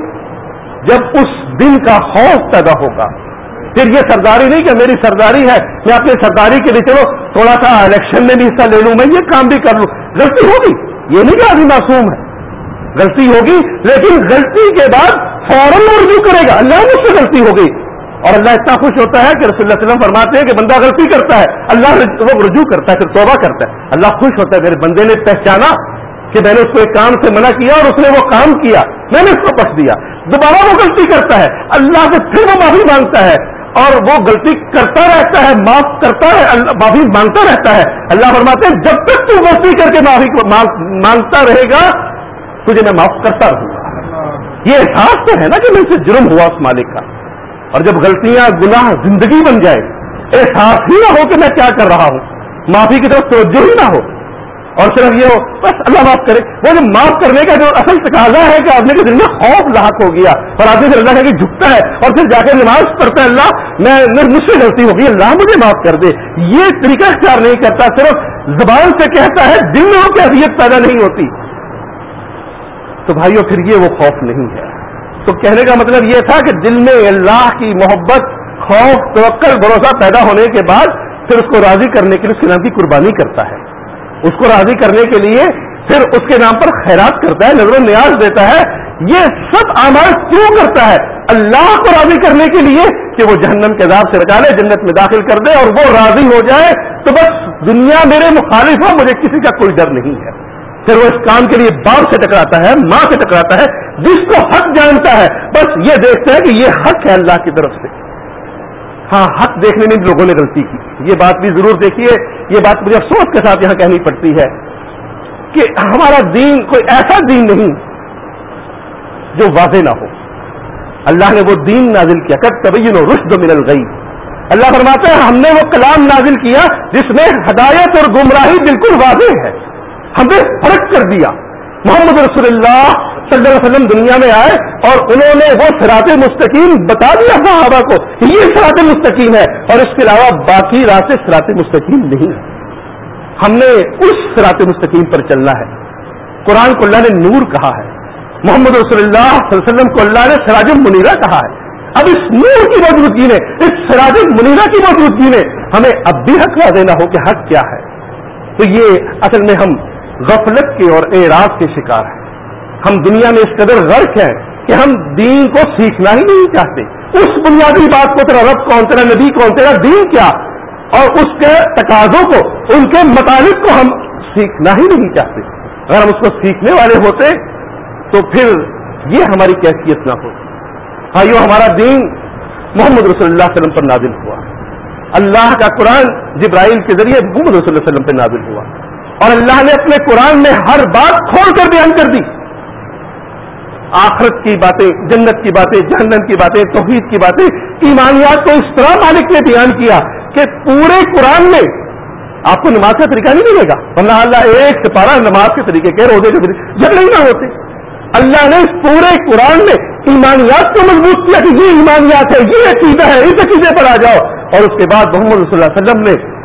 جب اس دن کا خوف پیدا ہوگا۔ پھر یہ سرداری نہیں کہ میری سرداری ہے، میں اپنی سرداری کے لیے چلو، تھوڑا سا الیکشن میں بھی حصہ لے لوں، میں یہ کام بھی کر لوں۔ غلطی ہوگی، یہ نہیں کہ آدمی معصوم ہے۔ غلطی ہوگی، لیکن غلطی کے بعد فوراً رجوع کرے گا۔ اللہ مجھ سے غلطی ہو گئی۔ اور اللہ اتنا خوش ہوتا ہے کہ رسول اللہ علیہ وسلم فرماتے ہیں کہ بندہ غلطی کرتا ہے، اللہ وہ رجوع کرتا ہے، پھر توبہ کرتا ہے۔ اللہ خوش ہوتا ہے، میرے بندے نے پہچانا کہ میں نے اس کو ایک کام سے منع کیا اور اس نے وہ کام کیا۔ میں نے اس کو پس دیا۔ دوبارہ وہ غلطی کرتا ہے۔ اللہ سے پھر وہ معافی مانگتا ہے۔ اور وہ غلطی کرتا رہتا ہے، معاف کرتا ہے معافی مانگتا رہتا ہے۔ اللہ فرماتے ہیں، جب تک تو غلطی کر کے معافی مانگتا رہے گا، تجھے میں معاف کرتا رہوں گا۔ یہ احساس تو ہے نا کہ میں سے جرم ہوا اس مالک کا۔ اور جب غلطیاں گناہ زندگی بن جائے احساس ہی نہ ہو کہ میں کیا کر رہا ہوں۔ معافی کی طرف توجہ ہی نہ ہو۔ اور صرف یہ ہو، بس اللہ معاف کرے۔ وہ جو معاف کرنے کا جو اصل تقاضا ہے کہ آدمی کے دل میں خوف لاحق ہو گیا، اور آدمی سے اللہ کہ جھکتا ہے اور پھر جا کے نماز پڑھتا ہے، اللہ، میں مجھ سے غلطی ہوگی اللہ مجھے معاف کر دے۔ یہ طریقہ اختیار نہیں کرتا، صرف زبان سے کہتا ہے، دل میں وہ کیفیت پیدا نہیں ہوتی۔ تو بھائیو، پھر یہ وہ خوف نہیں ہے۔ تو کہنے کا مطلب یہ تھا کہ دل میں اللہ کی محبت، خوف، توکل، بھروسہ پیدا ہونے کے بعد پھر اس کو راضی کرنے کے لیے اس کے نام کی قربانی کرتا ہے۔ اس کو راضی کرنے کے لیے پھر اس کے نام پر خیرات کرتا ہے، نظر و نیاز دیتا ہے۔ یہ سب اعمال کیوں کرتا ہے؟ اللہ کو راضی کرنے کے لیے کہ وہ جہنم کے عذاب سے بچا لے جنت میں داخل کر دے اور وہ راضی ہو جائے۔ تو بس دنیا میرے مخالف ہو مجھے کسی کا کوئی ڈر نہیں ہے۔ پھر وہ اس کام کے لیے باپ سے ٹکراتا ہے، ماں سے ٹکراتا ہے، جس کو حق جانتا ہے۔ بس یہ دیکھتا ہے کہ یہ حق ہے اللہ کی طرف سے۔ ہاں حق دیکھنے میں لوگوں نے غلطی کی۔ یہ بات بھی ضرور دیکھیے۔ یہ بات مجھے افسوس کے ساتھ یہاں کہنی پڑتی ہے کہ ہمارا دین کوئی ایسا دین نہیں جو واضح نہ ہو۔ اللہ نے وہ دین نازل کیا۔ کب تبین و رشد مل گئی اللہ فرماتا ہے، ہم نے وہ کلام نازل کیا جس میں ہدایت اور گمراہی بالکل واضح ہے۔ ہم نے فرق کر دیا۔ محمد رسول اللہ صلی اللہ علیہ وسلم دنیا میں آئے اور انہوں نے وہ سرات مستقیم بتا دیا صحابہ کو یہ سرات مستقیم ہے اور اس کے علاوہ باقی راستے سرات مستقیم نہیں ہے ہم نے اس سرات مستقیم پر چلنا ہے۔ قرآن کو اللہ نے نور کہا ہے۔ محمد رسول اللہ صلی اللہ علیہ وسلم کو اللہ نے سراج منیرا کہا ہے۔ اب اس نور کی موجودگی میں، اس سراج منیرا کی موجودگی میں ہمیں اب بھی حق دینا ہو کہ حق کیا ہے۔ تو یہ اصل میں ہم غفلت کے اور اعراض کے شکار ہیں۔ ہم دنیا میں اس قدر غرق ہیں کہ ہم دین کو سیکھنا ہی نہیں چاہتے۔ اس بنیادی بات کو تیرا رب کون، تیرا نبی کون، تیرا دین کیا؟ اور اس کے تقاضوں کو، ان کے مطالب کو ہم سیکھنا ہی نہیں چاہتے۔ اگر ہم اس کو سیکھنے والے ہوتے تو پھر یہ ہماری کیفیت نہ ہو بھائیو، ہمارا دین محمد رسول اللہ علیہ وسلم پر نازل ہوا۔ اللہ کا قرآن جبرائیل کے ذریعے محمد رسول اللہ علیہ وسلم پہ نازل ہوا۔ اور اللہ نے اپنے قرآن میں ہر بات کھول کر بیان کر دی۔ آخرت کی باتیں، جنت کی باتیں، جہنم کی باتیں، توحید کی باتیں، ایمانیات کو اس طرح مالک نے بیان کیا کہ پورے قرآن میں آپ کو نماز کا طریقہ نہیں ملے گا۔ ورنہ اللہ ایک سپارہ نماز کے طریقے کے روزے کے طریقے جب نہیں نہ ہوتے۔ اللہ نے اس پورے قرآن میں ایمانیات کو مضبوط کیا کہ یہ ایمانیات ہے یہ عقیدہ ہے، اس عقیدے پر آ جاؤ۔ اور اس کے بعد محمد صلی اللہ علیہ وسلم نے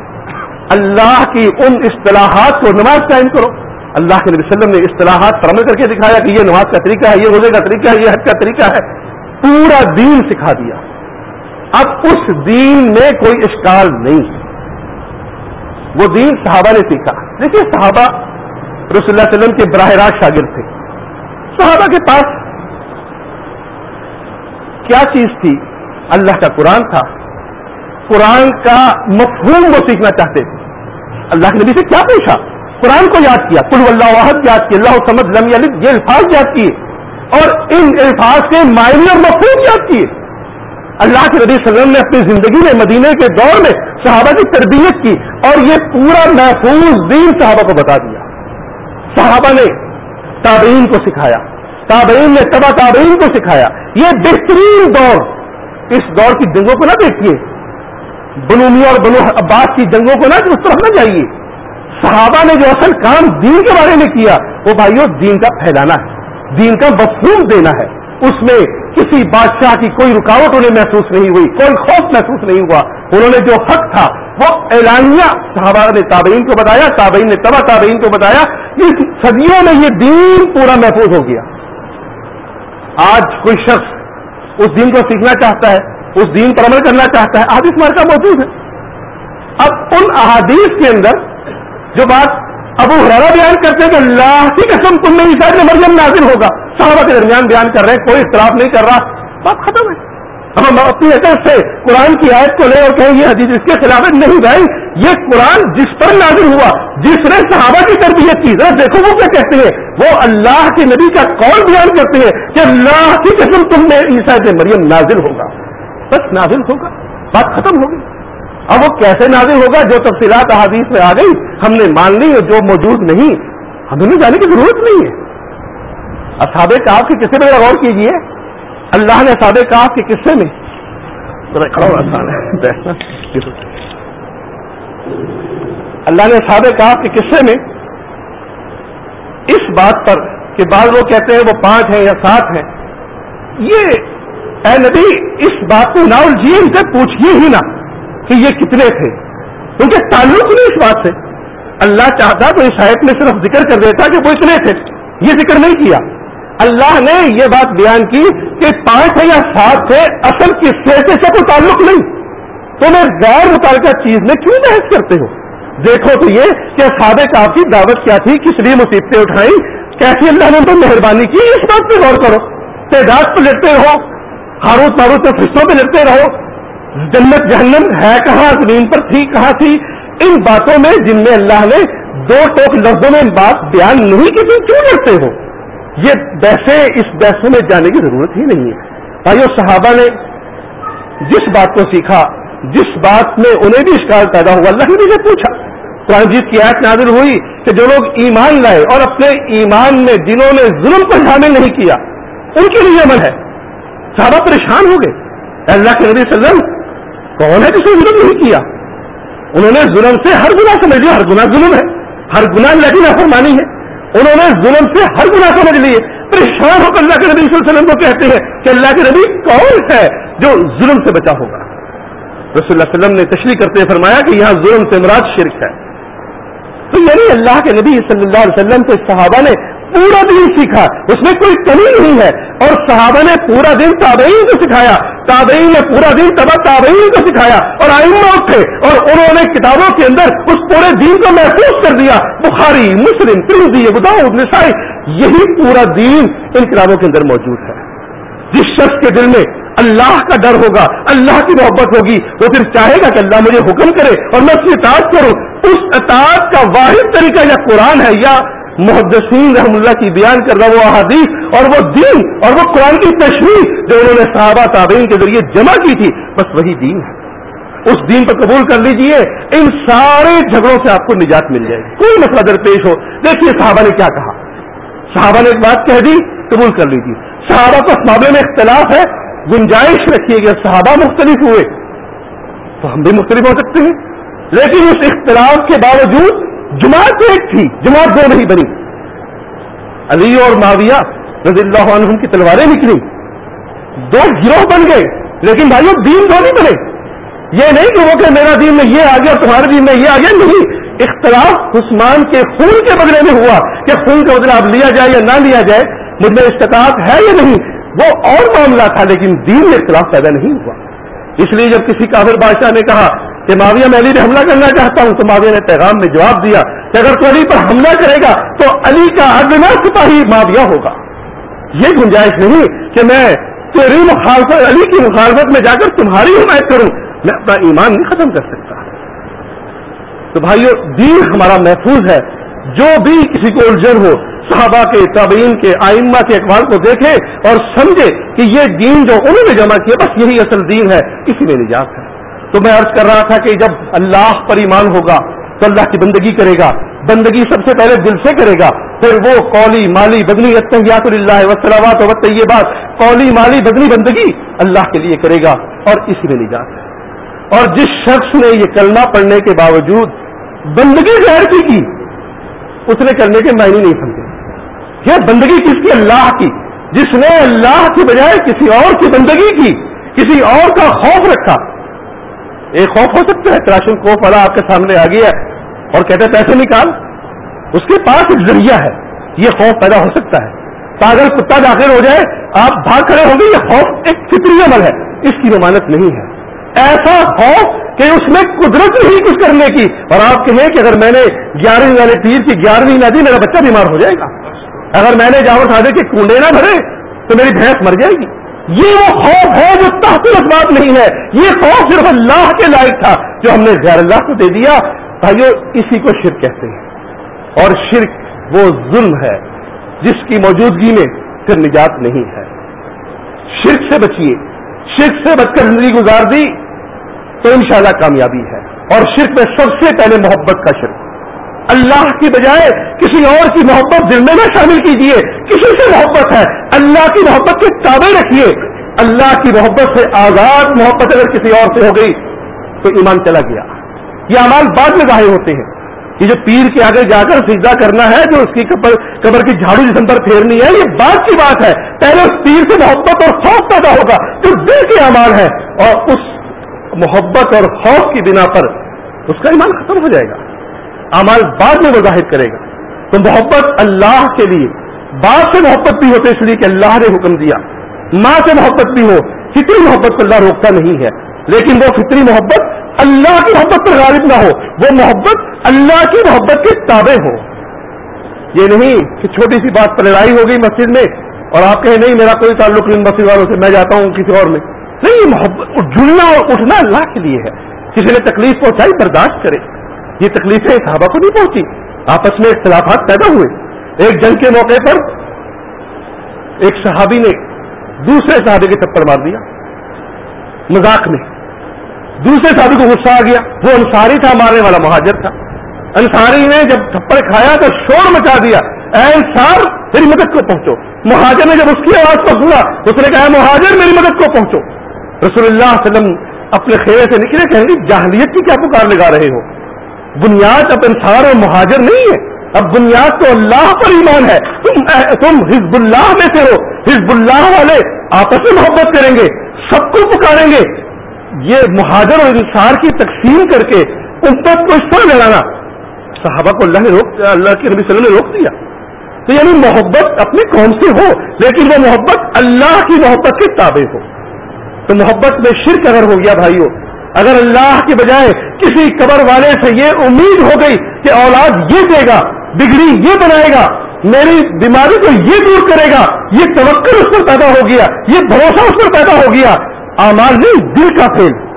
اللہ کی ان اصطلاحات کو نماز قائم کرو۔ اللہ کے نبی وسلم نے اصطلاحات پر عمل کر کے دکھایا کہ یہ نماز کا طریقہ ہے، یہ روزے کا طریقہ ہے، یہ حج کا طریقہ ہے۔ پورا دین سکھا دیا۔ اب اس دین میں کوئی اشکال نہیں۔ وہ دین صحابہ نے سیکھا۔ دیکھیے صحابہ رسول اللہ علیہ وسلم کے براہ راست شاگرد تھے۔ صحابہ کے پاس کیا چیز تھی؟ اللہ کا قرآن تھا۔ قرآن کا مفہوم وہ سیکھنا چاہتے تھے۔ اللہ کے نبی سے کیا پوچھا؟ قرآن کو یاد کیا۔ کل اللہ واحد یاد کیا اللہ سمجھ لم علی یہ الفاظ یاد کیے۔ اور ان الفاظ کے معنی اور مفہوم یاد کیے۔ اللہ کے نبی صلی اللہ علیہ وسلم نے اپنی زندگی میں مدینے کے دور میں صحابہ کی تربیت کی اور یہ پورا محفوظ دین صحابہ کو بتا دیا۔ صحابہ نے تابعین کو سکھایا۔ تابعین نے تبا تابعین کو سکھایا۔ یہ بہترین دور اس دور کی جنگوں کو نہ دیکھیے۔ بنونی اور بنو عباس کی جنگوں کو نہ اس طرف نہ جائیے۔ صحابہ نے جو اصل کام دین کے بارے میں کیا، وہ بھائیوں دین کا پھیلانا ہے، دین کا مفہوم دینا ہے۔ اس میں کسی بادشاہ کی کوئی رکاوٹ انہیں محسوس نہیں ہوئی، کوئی خوف محسوس نہیں ہوا۔ انہوں نے جو حق تھا، وہ اعلانیہ صحابہ نے، تابعین کو بتایا، تابعین نے، تبا تابعین کو بتایا اس صدیوں میں یہ دین پورا محفوظ ہو گیا۔ آج کوئی شخص اس دین کو سیکھنا چاہتا ہے اس دین پر عمل کرنا چاہتا ہے آج اس مرکہ موجود ہے اب ان احادیث کے اندر جو بات ابو حرارا بیان کرتے ہیں کہ اللہ کی قسم تم میں عیسائی میں مریم نازل ہوگا۔ صحابہ کے درمیان بیان کر رہے ہیں، کوئی اختلاف نہیں کر رہا۔ بات ختم ہے۔ ہم اپنی حیثیت سے قرآن کی آیت کو لے اور کہیں یہ حدیث اس کے خلاف نہیں بھائی، یہ قرآن جس پر نازل ہوا، جس نے صحابہ کی تربیت کی، ذرا دیکھو وہ کیا کہتے ہیں۔ وہ اللہ کے نبی کا کون بیان کرتے ہیں کہ اللہ کی قسم تم میں عیسائی مریم نازل ہوگا۔ بس نازل ہوگا، بات ختم ہوگی۔ اب وہ کیسے نازل ہوگا؟ جو تفصیلات احادیث میں آ گئی، ہم نے مان لی، جو موجود نہیں۔ ہمیں جانے کی ضرورت نہیں ہے۔ اصحاب کاف کے قصے میں غور کیجیے اللہ نے اصحاب کاف کے قصے میں اللہ نے اصحاب کاف کے قصے میں اس بات پر کہ بعض لوگ کہتے ہیں وہ پانچ ہیں یا سات ہیں۔ یہ اے نبی، اس بات کو نہ الجھیے ان سے پوچھیے ہی نہ کہ یہ کتنے تھے۔ کیونکہ تعلق نہیں اس بات سے۔ اللہ چاہتا تو اس آیت میں صرف ذکر کر دیتا کہ وہ اتنے تھے۔ یہ ذکر نہیں کیا۔ اللہ نے یہ بات بیان کی کہ پانچ ہے یا سات تھے، اصل قصے سے کوئی تعلق نہیں۔ تمہیں غیر متعلقہ چیز میں کیوں بحث کرتے ہو؟ دیکھو تو یہ کہ سابق آپ کی دعوت کیا تھی، کس لیے مصیبتیں اٹھائی کیسی اللہ نے تو مہربانی کی؟ اس بات پہ غور کرو۔ تعداد پہ لڑتے رہو۔ ہاروت ماروت میں فرشتوں پہ لڑتے رہو۔ جنت جہنم ہے کہاں؟ زمین پر تھی کہاں تھی؟ ان باتوں میں جن میں اللہ نے دو ٹوک لفظوں میں بات بیان نہیں کی تھی، کیوں کرتے ہو؟ یہ بحثیں اس بحثوں میں جانے کی ضرورت ہی نہیں ہے۔ بھائیو، صحابہ نے جس بات کو سیکھا، جس بات میں انہیں بھی شکار پیدا ہوا، اللہ نے پوچھا۔ قرآن جیت کی آیت نازل ہوئی کہ جو لوگ ایمان لائے اور اپنے ایمان میں جنہوں نے ظلم کو شامل نہیں کیا، ان کے لیے عمل ہے۔ صحابہ پریشان ہو گئے۔ اللہ کے نبی صلی اللہ علیہ وسلم، کون ہے جس نے ظلم نہیں کیا؟ انہوں نے ظلم سے ہر گنا سمجھ لیا، ہر گنا ظلم ہے، ہر گنا اللہ کی نافرمانی ہے۔ انہوں نے ظلم سے ہر گنا سمجھ لیے۔ پریشان ہو کر اللہ کے نبی صلی اللہ علیہ وسلم کو کہتے ہیں کہ اللہ کے نبی کون ہے جو ظلم سے بچا ہوگا۔ رسول اللہ علیہ وسلم نے تشریح کرتے فرمایا کہ یہاں ظلم سے مراد شرک ہے۔ تو یعنی اللہ کے نبی صلی اللہ علیہ وسلم کے صحابہ نے پورا دن سیکھا، اس میں کوئی کمی نہیں ہے۔ اور صحابہ نے پورا دن تابعین کو سکھایا۔ تابعین نے پورا دن تبا تابعین کو سکھایا۔ اور آئمہ اٹھے اور انہوں نے کتابوں کے اندر اس پورے دین کو محفوظ کر دیا۔ بخاری، مسلم ترزی بداؤ نسائی، یہی پورا دین ان کتابوں کے اندر موجود ہے۔ جس شخص کے دل میں اللہ کا ڈر ہوگا، اللہ کی محبت ہوگی، وہ پھر چاہے گا کہ اللہ مجھے حکم کرے اور میں اس کی اطاعت کروں۔ اس اطاعت کا واحد طریقہ یا قرآن ہے یا محدثین رحم اللہ کی بیان کر رہا وہ احادیث اور وہ دین اور وہ قرآن کی تشریح جو انہوں نے صحابہ تابعین کے ذریعے جمع کی تھی، بس وہی دین ہے۔ اس دین کو قبول کر لیجیے، ان سارے جھگڑوں سے آپ کو نجات مل جائے۔ گی کوئی مسئلہ درپیش ہو، دیکھیے صحابہ نے کیا کہا۔ صحابہ نے ایک بات کہہ دی، قبول کر لیجیے صحابہ کو اس معاملے میں اختلاف ہے، گنجائش رکھیے گا صحابہ مختلف ہوئے تو ہم بھی مختلف ہو سکتے ہیں۔ لیکن اس اختلاف کے باوجود جماعت ایک تھی، جماعت دو نہیں بنی۔ علی اور معاویہ رضی اللہ عنہ کی تلواریں نکلی دو گروہ بن گئے، لیکن بھائیوں دین دو نہیں بنے۔ یہ نہیں کہ وہ کہ میرا دین میں یہ آ گیا تمہارے دین میں یہ آ گیا نہیں۔ اختلاف عثمان کے خون کے بدلے میں ہوا کہ خون کا بدلہ اب لیا جائے یا نہ لیا جائے، مجھ میں استطاعت ہے یا نہیں؟ وہ اور معاملہ تھا، لیکن دین میں اختلاف پیدا نہیں ہوا۔ اس لیے جب کسی کافر بادشاہ نے کہا کہ معاویہ میں علی پہ حملہ کرنا چاہتا ہوں، تو معاویہ نے پیغام میں جواب دیا کہ اگر تو علی پر حملہ کرے گا، تو علی کا ادنا سپاہی معاویہ ہوگا۔ یہ گنجائش نہیں کہ میں تیری مخالفت، علی کی مخالفت میں جا کر تمہاری حمایت کروں۔ میں اپنا ایمان نہیں ختم کر سکتا۔ تو بھائیو، دین ہمارا محفوظ ہے۔ جو بھی کسی کو الجھن ہو، صحابہ کے، تابعین کے، آئمہ کے اقبال کو دیکھے اور سمجھے کہ یہ دین جو انہوں نے جمع کیا، بس یہی اصل دین ہے، اسی میں نجات ہے۔ تو میں عرض کر رہا تھا کہ جب اللہ پر ایمان ہوگا تو اللہ کی بندگی کرے گا، بندگی سب سے پہلے دل سے کرے گا، پھر وہ قولی مالی بدنی اتحیات اللہ وسلامات و طیبات قولی مالی بدنی بندگی اللہ کے لیے کرے گا اور اسی میں نجات ہے۔ اور جس شخص نے یہ کلمہ پڑھنے کے باوجود بندگی غیر کی کی اس نے کرنے کے معنی نہیں سمجھے۔ یہ بندگی کس کی؟ اللہ کی۔ جس نے اللہ کی بجائے کسی اور کی بندگی کی، کسی اور کا خوف رکھا ایک خوف ہو سکتا ہے، تراشن خوف والا آپ کے سامنے آ گیا اور کہتے پیسے نکال۔ اس کے پاس ایک ذریعہ ہے، یہ خوف پیدا ہو سکتا ہے۔ پاگل کتا داخل ہو جائے، آپ بھاگ کھڑے ہوں گے، یہ خوف ایک فطری عمل ہے۔ اس کی ممانت نہیں ہے۔ ایسا خوف کہ اس میں قدرت نہیں کچھ کرنے کی۔ اور آپ کہیں کہ اگر میں نے گیارہویں والے پیر کی گیارہویں نہ دی میرا بچہ بیمار ہو جائے گا۔ اگر میں نے جاور کھا دے کہ کنڈے نہ بھرے، تو میری بھینس مر جائے گی۔ یہ وہ خوف ہے جو تحت اسباب نہیں ہے. یہ خوف صرف اللہ کے لائق تھا جو ہم نے غیر اللہ کو دے دیا. بھائیو، اسی کو شرک کہتے ہیں. اور شرک وہ ظلم ہے جس کی موجودگی میں پھر نجات نہیں ہے. شرک سے بچیے. شرک سے بچ کر زندگی گزار دی تو انشاءاللہ کامیابی ہے. اور شرک میں سب سے پہلے محبت کا شرک. اللہ کی بجائے کسی اور کی محبت دل میں شامل کیجیے کسی سے محبت ہے۔ اللہ کی محبت کے تابع رکھیے۔ اللہ کی محبت سے آزاد محبت اگر کسی اور سے ہو گئی، تو ایمان چلا گیا۔ یہ امال بعد میں ظاہر ہوتے ہیں۔ یہ جو پیر کے آگے جا کر سجدہ کرنا ہے، جو اس کی قبر قبر کی جھاڑو جسم پر پھیرنی ہے، یہ بات کی بات ہے۔ پہلے اس پیر سے محبت اور خوف پیدا ہوگا، جو دل کے امال ہے اور اس محبت اور خوف کی بنا پر اس کا ایمان ختم ہو جائے گا۔ اعمال بعد میں وہ ظاہر کرے گا۔ تو محبت اللہ کے لیے باپ سے محبت بھی ہوتے اس لیے کہ اللہ نے حکم دیا۔ ماں سے محبت بھی ہو فطری محبت کو اللہ روکتا نہیں ہے۔ لیکن وہ فطری محبت اللہ کی محبت پر غالب نہ ہو، وہ محبت اللہ کی محبت کے تابع ہو۔ یہ نہیں کہ چھوٹی سی بات پر لڑائی ہو گئی مسجد میں اور آپ کہیں، نہیں، میرا کوئی تعلق نہیں مسجد والوں سے، میں جاتا ہوں کسی اور میں۔ نہیں، محبت جڑنا اور اٹھنا اللہ کے لیے ہے۔ کسی نے تکلیف پہنچائی، برداشت کرے۔ یہ تکلیفیں صحابہ کو نہیں پہنچی آپس میں اختلافات پیدا ہوئے۔ ایک جنگ کے موقع پر ایک صحابی نے دوسرے صحابی کے تھپڑ مار دیا، مذاق میں۔ دوسرے صحابی کو غصہ آ گیا، وہ انصاری تھا، مارنے والا مہاجر تھا۔ انصاری نے جب تھپڑ کھایا تو شور مچا دیا، اے انصار، میری مدد کو پہنچو۔ مہاجر نے جب اس کی آواز کو سنا اس نے کہا، مہاجر، میری مدد کو پہنچو۔ رسول اللہ علیہ وسلم اپنے خیرے سے نکلے کہیں گے جاہلیت کی کیا پکار لگا رہے ہو؟ بنیاد اب انسار اور مہاجر نہیں ہے اب بنیاد تو اللہ پر ایمان ہے۔ تم تم حزب اللہ میں سے ہو۔ حزب اللہ والے آپس میں محبت کریں گے، سب کو پکاریں گے۔ یہ مہاجر اور انصار کی تقسیم کر کے امت کو اس طرح لڑانا صحابہ کو اللہ نے روک اللہ کے نبی صلی اللہ نے روک دیا۔ تو یعنی محبت اپنی قوم سے ہو، لیکن وہ محبت اللہ کی محبت کے تابع ہو۔ تو محبت میں شرک اگر ہو گیا بھائیوں اگر اللہ کی بجائے کسی قبر والے سے یہ امید ہو گئی کہ اولاد یہ دے گا، بگڑی یہ بنائے گا، میری بیماری کو یہ دور کرے گا، یہ توقع اس پر پیدا ہو گیا، یہ بھروسہ اس پر پیدا ہو گیا آمال نہیں، دل کا فیل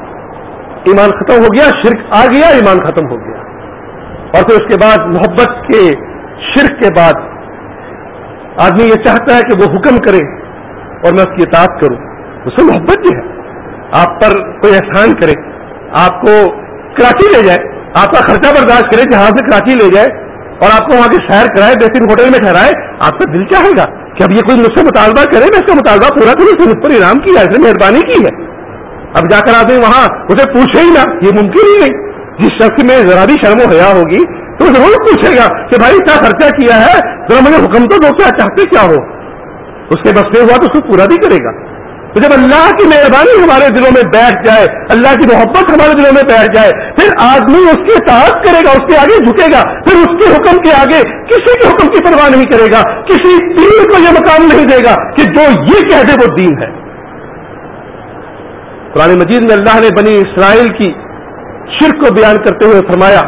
ایمان ختم ہو گیا، شرک آ گیا، ایمان ختم ہو گیا۔ اور پھر اس کے بعد محبت کے شرک کے بعد آدمی یہ چاہتا ہے کہ وہ حکم کرے اور میں اس کی اطاعت کروں۔ اس سے محبت جو ہے۔ آپ پر کوئی احسان کرے، آپ کو کراچی لے جائے، آپ کا خرچہ برداشت کرے، جہاں سے کراچی لے جائے اور آپ کو وہاں کی سیر کرائے، بہترین ہوٹل میں ٹھہرائے، آپ کا دل چاہے گا کہ اب یہ کوئی مجھ سے مطالبہ کرے، میں اس کا مطالبہ پورا کروں، اس پر انعام کیا، اس نے مہربانی کی ہے۔ اب جا کر آدمی وہاں اسے پوچھے ہی نا یہ ممکن ہی نہیں۔ جس شخص میں ذرا بھی شرم و حیا ہوگی تو ضرور پوچھے گا کہ بھائی کیا خرچہ کیا ہے؟ ذرا مجھے حکم تو دو، کیا چاہتے، کیا ہو؟ اس کے بس میں ہوا تو اس کو پورا بھی کرے گا۔ تو جب اللہ کی مہربانی ہمارے دلوں میں بیٹھ جائے، اللہ کی محبت ہمارے دلوں میں بیٹھ جائے، پھر آدمی اس کی ساتھ کرے گا، اس کے آگے جھکے گا، پھر اس کے حکم کے آگے کسی کے حکم کی پرواہ نہیں کرے گا، کسی دین کو یہ مقام نہیں دے گا کہ جو یہ کہہ دے وہ دین ہے۔ قرآن مجید میں اللہ نے بنی اسرائیل کی شرک کو بیان کرتے ہوئے فرمایا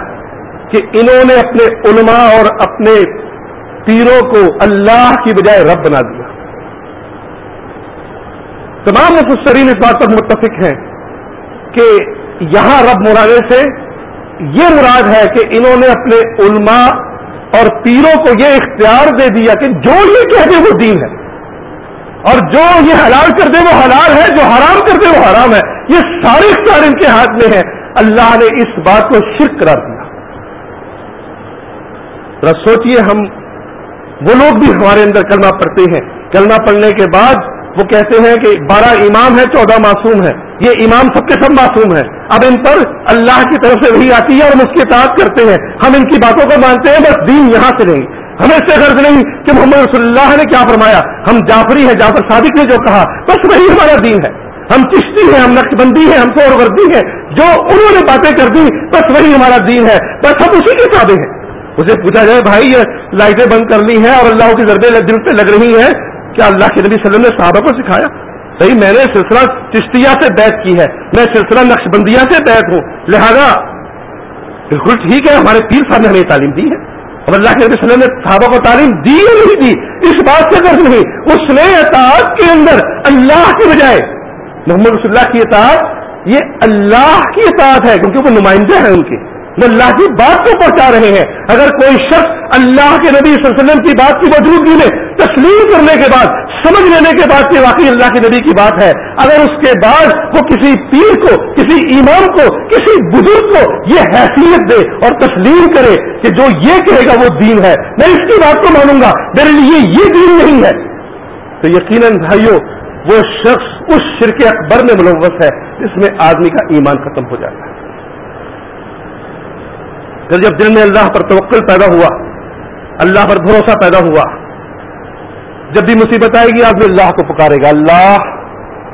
کہ انہوں نے اپنے علماء اور اپنے پیروں کو اللہ کی بجائے رب بنا دیا۔ تمام مفسرین اس بات پر متفق ہیں کہ یہاں رب مرانے سے یہ مراد ہے کہ انہوں نے اپنے علماء اور پیروں کو یہ اختیار دے دیا کہ جو یہ کہہ دے وہ دین ہے اور جو یہ حلال کر دے وہ حلال ہے، جو حرام کر دے وہ حرام ہے۔ یہ سارے اختیار ان کے ہاتھ میں ہیں اللہ نے اس بات کو شرک قرار دیا۔ ذرا سوچئے ہم، وہ لوگ بھی ہمارے اندر کلمہ پڑھتے ہیں۔ کلمہ پڑھنے کے بعد وہ کہتے ہیں کہ بارہ امام ہے چودہ معصوم ہے یہ امام سب کے سب معصوم ہے اب ان پر اللہ کی طرف سے وہی آتی ہے اور ہم اس کی اطاعت کرتے ہیں۔ ہم ان کی باتوں کو مانتے ہیں، بس دین یہاں سے نہیں۔ ہمیں اس سے غرض نہیں کہ محمد رسول اللہ نے کیا فرمایا۔ ہم جعفری ہیں، جعفر صادق نے جو کہا۔ بس وہی ہمارا دین ہے۔ ہم چشتی ہیں، ہم نقش بندی ہیں، ہم کو اور وردی ہیں۔ جو انہوں نے باتیں کر دی بس وہی ہمارا دین ہے۔ بس ہم اسی کے تابے ہیں۔ اسے پوچھا جائے، بھائی یہ لائٹیں بند کرنی ہے اور اللہ کی ضربیں دل پہ لگ رہی ہیں۔ کیا اللہ کے نبی صلی اللہ علیہ وسلم نے صحابہ کو سکھایا؟ صحیح میں نے سلسلہ چشتیا سے بیت کی ہے، میں سلسلہ نقش بندیا سے بیت ہوں۔ لہذا بالکل ٹھیک ہے، ہمارے پیر صاحب نے ہمیں تعلیم دی ہے۔ اور اللہ کے نبی صلی اللہ علیہ وسلم نے صحابہ کو تعلیم دی یا نہیں دی؟ اس بات سے غرض نہیں، اس نے اطاعت کے اندر اللہ کی بجائے محمد رسول اللہ کی اطاعت، یہ اللہ کی اطاعت ہے، کیونکہ وہ نمائندے ہیں ان کے۔ وہ اللہ کی بات کو پہنچا رہے ہیں۔ اگر کوئی شخص اللہ کے نبی صلی اللہ علیہ وسلم کی بات کی موجودگی میں تسلیم کرنے کے بعد، سمجھ لینے کے بعد کہ واقعی اللہ کے نبی کی بات ہے، اگر اس کے بعد وہ کسی پیر کو، کسی ایمان کو، کسی بزرگ کو یہ حیثیت دے اور تسلیم کرے کہ جو یہ کہے گا وہ دین ہے۔ میں اس کی بات کو مانوں گا، میرے لیے یہ دین نہیں ہے۔ تو یقیناً بھائیوں وہ شخص اس شرک اکبر میں ملوث ہے، جس میں آدمی کا ایمان ختم ہو جاتا ہے۔ پھر جب دل میں اللہ پر توقل پیدا ہوا، اللہ پر بھروسہ پیدا ہوا، جب بھی مصیبت آئے گی، آدمی اللہ کو پکارے گا، اللہ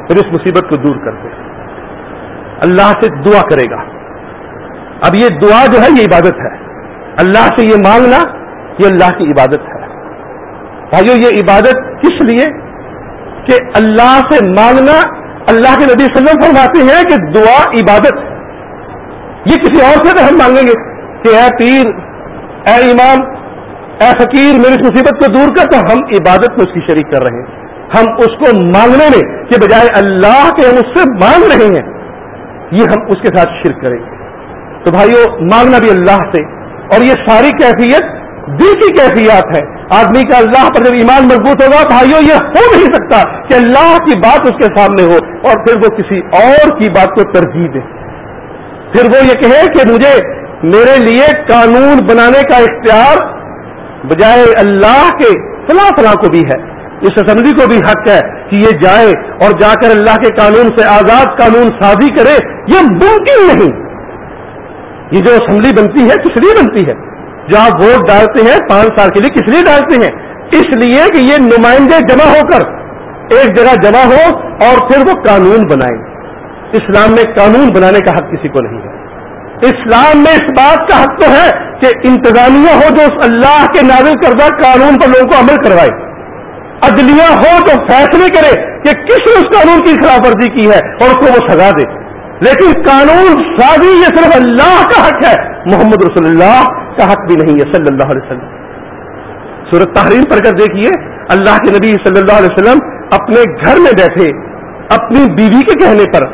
پھر اس مصیبت کو دور کر دے۔ اللہ سے دعا کرے گا۔ اب یہ دعا جو ہے، یہ عبادت ہے۔ اللہ سے یہ مانگنا، یہ اللہ کی عبادت ہے۔ بھائیو، یہ عبادت کس لیے؟ کہ اللہ سے مانگنا اللہ کے نبی صلی اللہ علیہ وسلم فرماتے ہیں کہ دعا عبادت یہ کسی اور سے تو ہم مانگیں گے۔ کہ اے پیر، اے امام، اے فقیر، میری اس مصیبت کو دور کر تو ہم عبادت میں اس کی شریک کر رہے ہیں۔ ہم اس کو مانگنے میں، کہ بجائے اللہ کے ہم اس سے مانگ رہے ہیں، یہ ہم اس کے ساتھ شرک کریں گے۔ تو بھائیو، مانگنا بھی اللہ سے۔ اور یہ ساری کیفیت دل کی کیفیات ہے آدمی کا اللہ پر جب ایمان مضبوط ہوگا، بھائیو، یہ ہو نہیں سکتا کہ اللہ کی بات اس کے سامنے ہو اور پھر وہ کسی اور کی بات کو ترجیح دے۔ پھر وہ یہ کہے کہ مجھے میرے لیے قانون بنانے کا اختیار بجائے اللہ کے فلاں فلاں کو بھی ہے۔ اس اسمبلی کو بھی حق ہے کہ یہ جائے اور جا کر اللہ کے قانون سے آزاد قانون سازی کرے، یہ ممکن نہیں۔ یہ جو اسمبلی بنتی ہے، کس لیے بنتی ہے؟ جو آپ ووٹ ڈالتے ہیں، پانچ سال کے لیے کس لیے ڈالتے ہیں؟ اس لیے کہ یہ نمائندے جمع ہو کر، ایک جگہ جمع ہو اور پھر وہ قانون بنائیں اسلام میں قانون بنانے کا حق کسی کو نہیں ہے۔ اسلام میں اس بات کا حق تو ہے کہ انتظامیہ ہو جو اس اللہ کے نازل کردہ قانون پر لوگوں کو عمل کروائے۔ عدلیہ ہو تو فیصلے کرے کہ کس نے اس قانون کی خلاف ورزی کی ہے اور اس کو وہ سزا دے۔ لیکن قانون سازی یہ صرف اللہ کا حق ہے۔ محمد رسول اللہ کا حق بھی نہیں ہے، صلی اللہ علیہ وسلم۔ صورت تحریم پڑھ کر دیکھیے، اللہ کے نبی صلی اللہ علیہ وسلم اپنے گھر میں بیٹھے، اپنی بیوی کے کہنے پر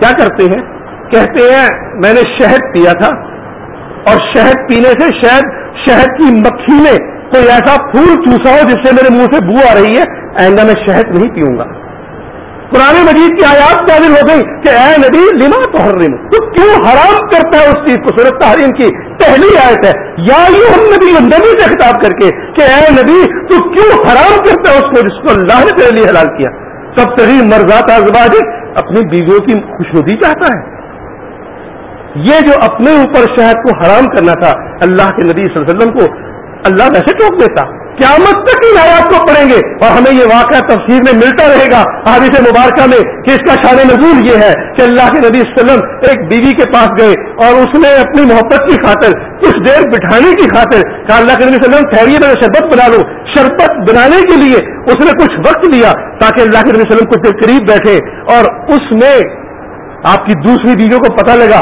کیا کرتے ہیں؟ کہتے ہیں، میں نے شہد پیا تھا۔ اور شہد پینے سے شہد شہد کی مکھی میں کوئی ایسا پھول چوسا ہو جس سے میرے منہ سے بو آ رہی ہے، آئندہ میں شہد نہیں پیوں گا۔ پرانے مجید کی آیات نازل ہو گئی کہ اے نبی، لما تحرم؟ تو کیوں حرام کرتا ہے اس چیز کو؟ صورت تحریم کی پہلی آیت ہے۔ یا ہم نبی نبی سے خطاب کر کے کہ اے نبی، تو کیوں حرام کرتا ہے اس کو جس کو اللہ نے تیرے لیے حلال کیا؟ سب تری مرزات آزباج اپنی بیویوں کی خوشنودی چاہتا ہے۔ یہ جو اپنے اوپر شہد کو حرام کرنا تھا، اللہ کے نبی صلی اللہ علیہ وسلم کو، اللہ ویسے ٹوک دیتا۔ قیامت تک ان آیات کو پڑھیں گے اور ہمیں یہ واقعہ تفسیر میں ملتا رہے گا حادث مبارکہ میں کہ اس کا شان نزول یہ ہے کہ اللہ کے نبی وسلم ایک بیوی کے پاس گئے اور اس نے اپنی محبت کی خاطر، کچھ دیر بٹھانے کی خاطر کہا، اللہ کے نبی وسلم ٹھہریے میں شربت بنا لوں شربت بنانے کے لیے اس نے کچھ وقت لیا تاکہ اللہ کے نبی وسلم کچھ دیر قریب بیٹھے اور اس میں آپ کی دوسری بیویوں کو پتہ لگا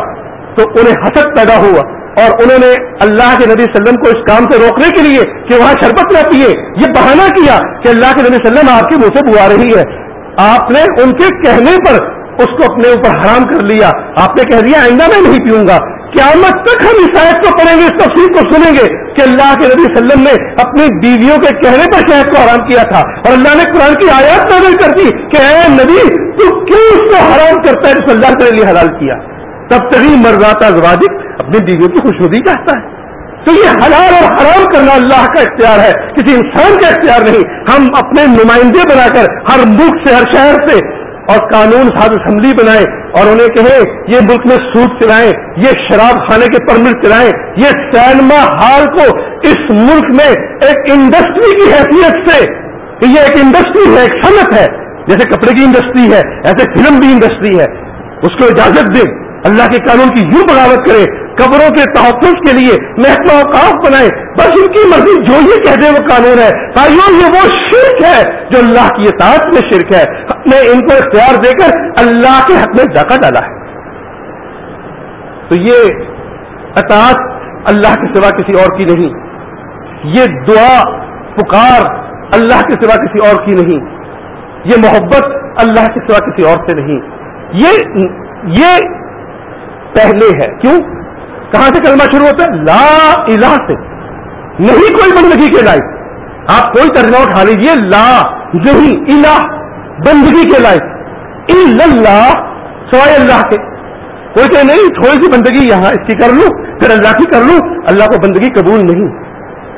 تو انہیں حسد پیدا ہوا اور انہوں نے اللہ کے نبی وسلم کو اس کام سے روکنے کے لیے کہ وہاں شربت نہ پیے، یہ بہانہ کیا کہ اللہ کے نبی وسلم آپ کے منہ سے بوا رہی ہے۔ آپ نے ان کے کہنے پر اس کو اپنے اوپر حرام کر لیا۔ آپ نے کہہ دیا، آئندہ میں نہیں پیوں گا۔ قیامت تک ہم اس آیت کو پڑھیں گے، اس تفصیل کو سنیں گے کہ اللہ کے نبی وسلم نے اپنی بیویوں کے کہنے پر شہد کو حرام کیا تھا۔ اور اللہ نے قرآن کی آیات نازل کر دی کہ اے نبی، تو کیوں اس کو حرام کرتا ہے جس اللہ کے لیے حلال کیا؟ تب تک مرزاتا زواجک اپنی بیویوں کی خوشبودی چاہتا ہے۔ تو یہ حلال اور حرام کرنا اللہ کا اختیار ہے، کسی انسان کا اختیار نہیں۔ ہم اپنے نمائندے بنا کر ہر ملک سے، ہر شہر سے اور قانون ساز اسمبلی بنائیں اور انہیں کہیں، یہ ملک میں سود چلائیں، یہ شراب خانے کے پرمٹ چلائیں۔ یہ سینما ہال کو اس ملک میں ایک انڈسٹری کی حیثیت سے، یہ ایک انڈسٹری ہے، ایک صنعت ہے۔ جیسے کپڑے کی انڈسٹری ہے، ایسے فلم بھی انڈسٹری ہے۔ اس کو اجازت دیں۔ اللہ کے قانون کی یوں بغاوت کرے، قبروں کے تحفظ کے لیے محکمہ اوقاف بنائے، بس ان کی مرضی جو یہ کہہ دے وہ قانون ہے۔ بھائیوں یہ وہ شرک ہے جو اللہ کی اطاعت میں شرک ہے۔ نے ان کو اختیار دے کر اللہ کے حق میں ڈاکہ ڈالا ہے۔ تو یہ اطاعت اللہ کے سوا کسی اور کی نہیں۔ یہ دعا، پکار اللہ کے سوا کسی اور کی نہیں۔ یہ محبت اللہ کے سوا کسی اور سے نہیں۔ یہ یہ پہلے ہے۔ کیوں؟ کہاں سے کلمہ شروع ہوتا ہے؟ لا الہ سے۔ نہیں کوئی بندگی کے لائق۔ آپ کوئی ترجمہ اٹھا لیجیے لا نہیں الہ، بندگی کے لائق۔ اللہ سوائے اللہ کے۔ کوئی کہ نہیں، تھوڑی سی بندگی یہاں اس کی کر لوں، پھر اللہ کی کر لوں۔ اللہ کو بندگی قبول نہیں۔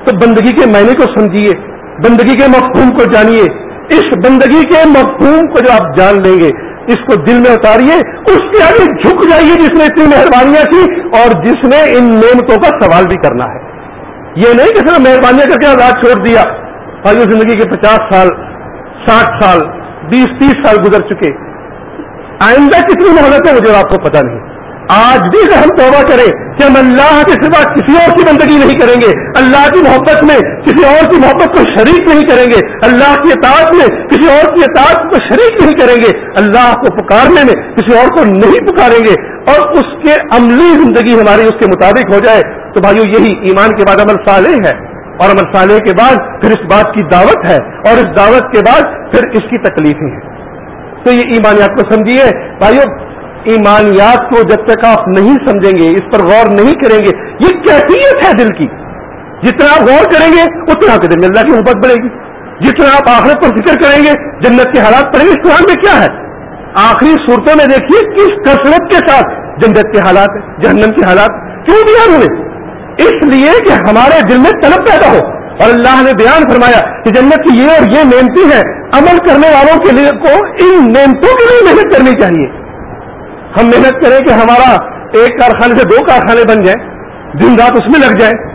تو بندگی کے معنی کو سمجھیے بندگی کے مفہوم کو جانیے اس بندگی کے مفہوم کو جو آپ جان لیں گے اس کو دل میں اتاریے، اس کے آگے جھک جائیے جس نے اتنی مہربانیاں کی اور جس نے ان نعمتوں کا سوال بھی کرنا ہے۔ یہ نہیں کہ صرف مہربانیاں کر کے آزاد چھوڑ دیا۔ اور زندگی کے پچاس سال، ساٹھ سال، بیس، تیس سال گزر چکے۔ آئندہ کتنی محنت ہے مجھے آپ کو پتا نہیں۔ آج بھی اگر ہم توبہ کریں کہ ہم اللہ کے سوا کسی اور کی بندگی نہیں کریں گے۔ اللہ کی محبت میں کسی اور کی محبت کو شریک نہیں کریں گے۔ اللہ کی اطاعت میں کسی اور کی اطاعت کو شریک نہیں کریں گے۔ اللہ کو پکارنے میں کسی اور کو نہیں پکاریں گے۔ اور اس کے عملی زندگی ہماری اس کے مطابق ہو جائے۔ تو بھائیو، یہی ایمان کے بعد عمل صالح ہے۔ اور عمل صالح کے بعد پھر اس بات کی دعوت ہے۔ اور اس دعوت کے بعد پھر اس کی تکلیفیں ہیں۔ تو یہ ایمانیات کو سمجھیے۔ بھائیو ایمانیات کو جب تک آپ نہیں سمجھیں گے، اس پر غور نہیں کریں گے، یہ کیفیت ہے دل کی۔ جتنا آپ غور کریں گے، اتنا آپ کے دل میں اللہ کی محبت بڑھے گی۔ جتنا آپ آخرت پر فکر کریں گے، جنت کے حالات پڑھیں گے اس قرآن میں کیا ہے؟ آخری صورتوں میں دیکھیے، کس کثرت کے ساتھ جنت کے حالات، جہنم کے حالات کیوں دیا انہوں نے اس لیے کہ ہمارے دل میں طلب پیدا ہو۔ اور اللہ نے بیان فرمایا کہ جنت کی یہ اور یہ نعمتی ہے عمل کرنے والوں کے لیے کو ان نعمتوں کے لیے محنت کرنی چاہیے۔ ہم محنت کریں کہ ہمارا ایک کارخانے سے دو کارخانے بن جائیں، دن رات اس میں لگ جائے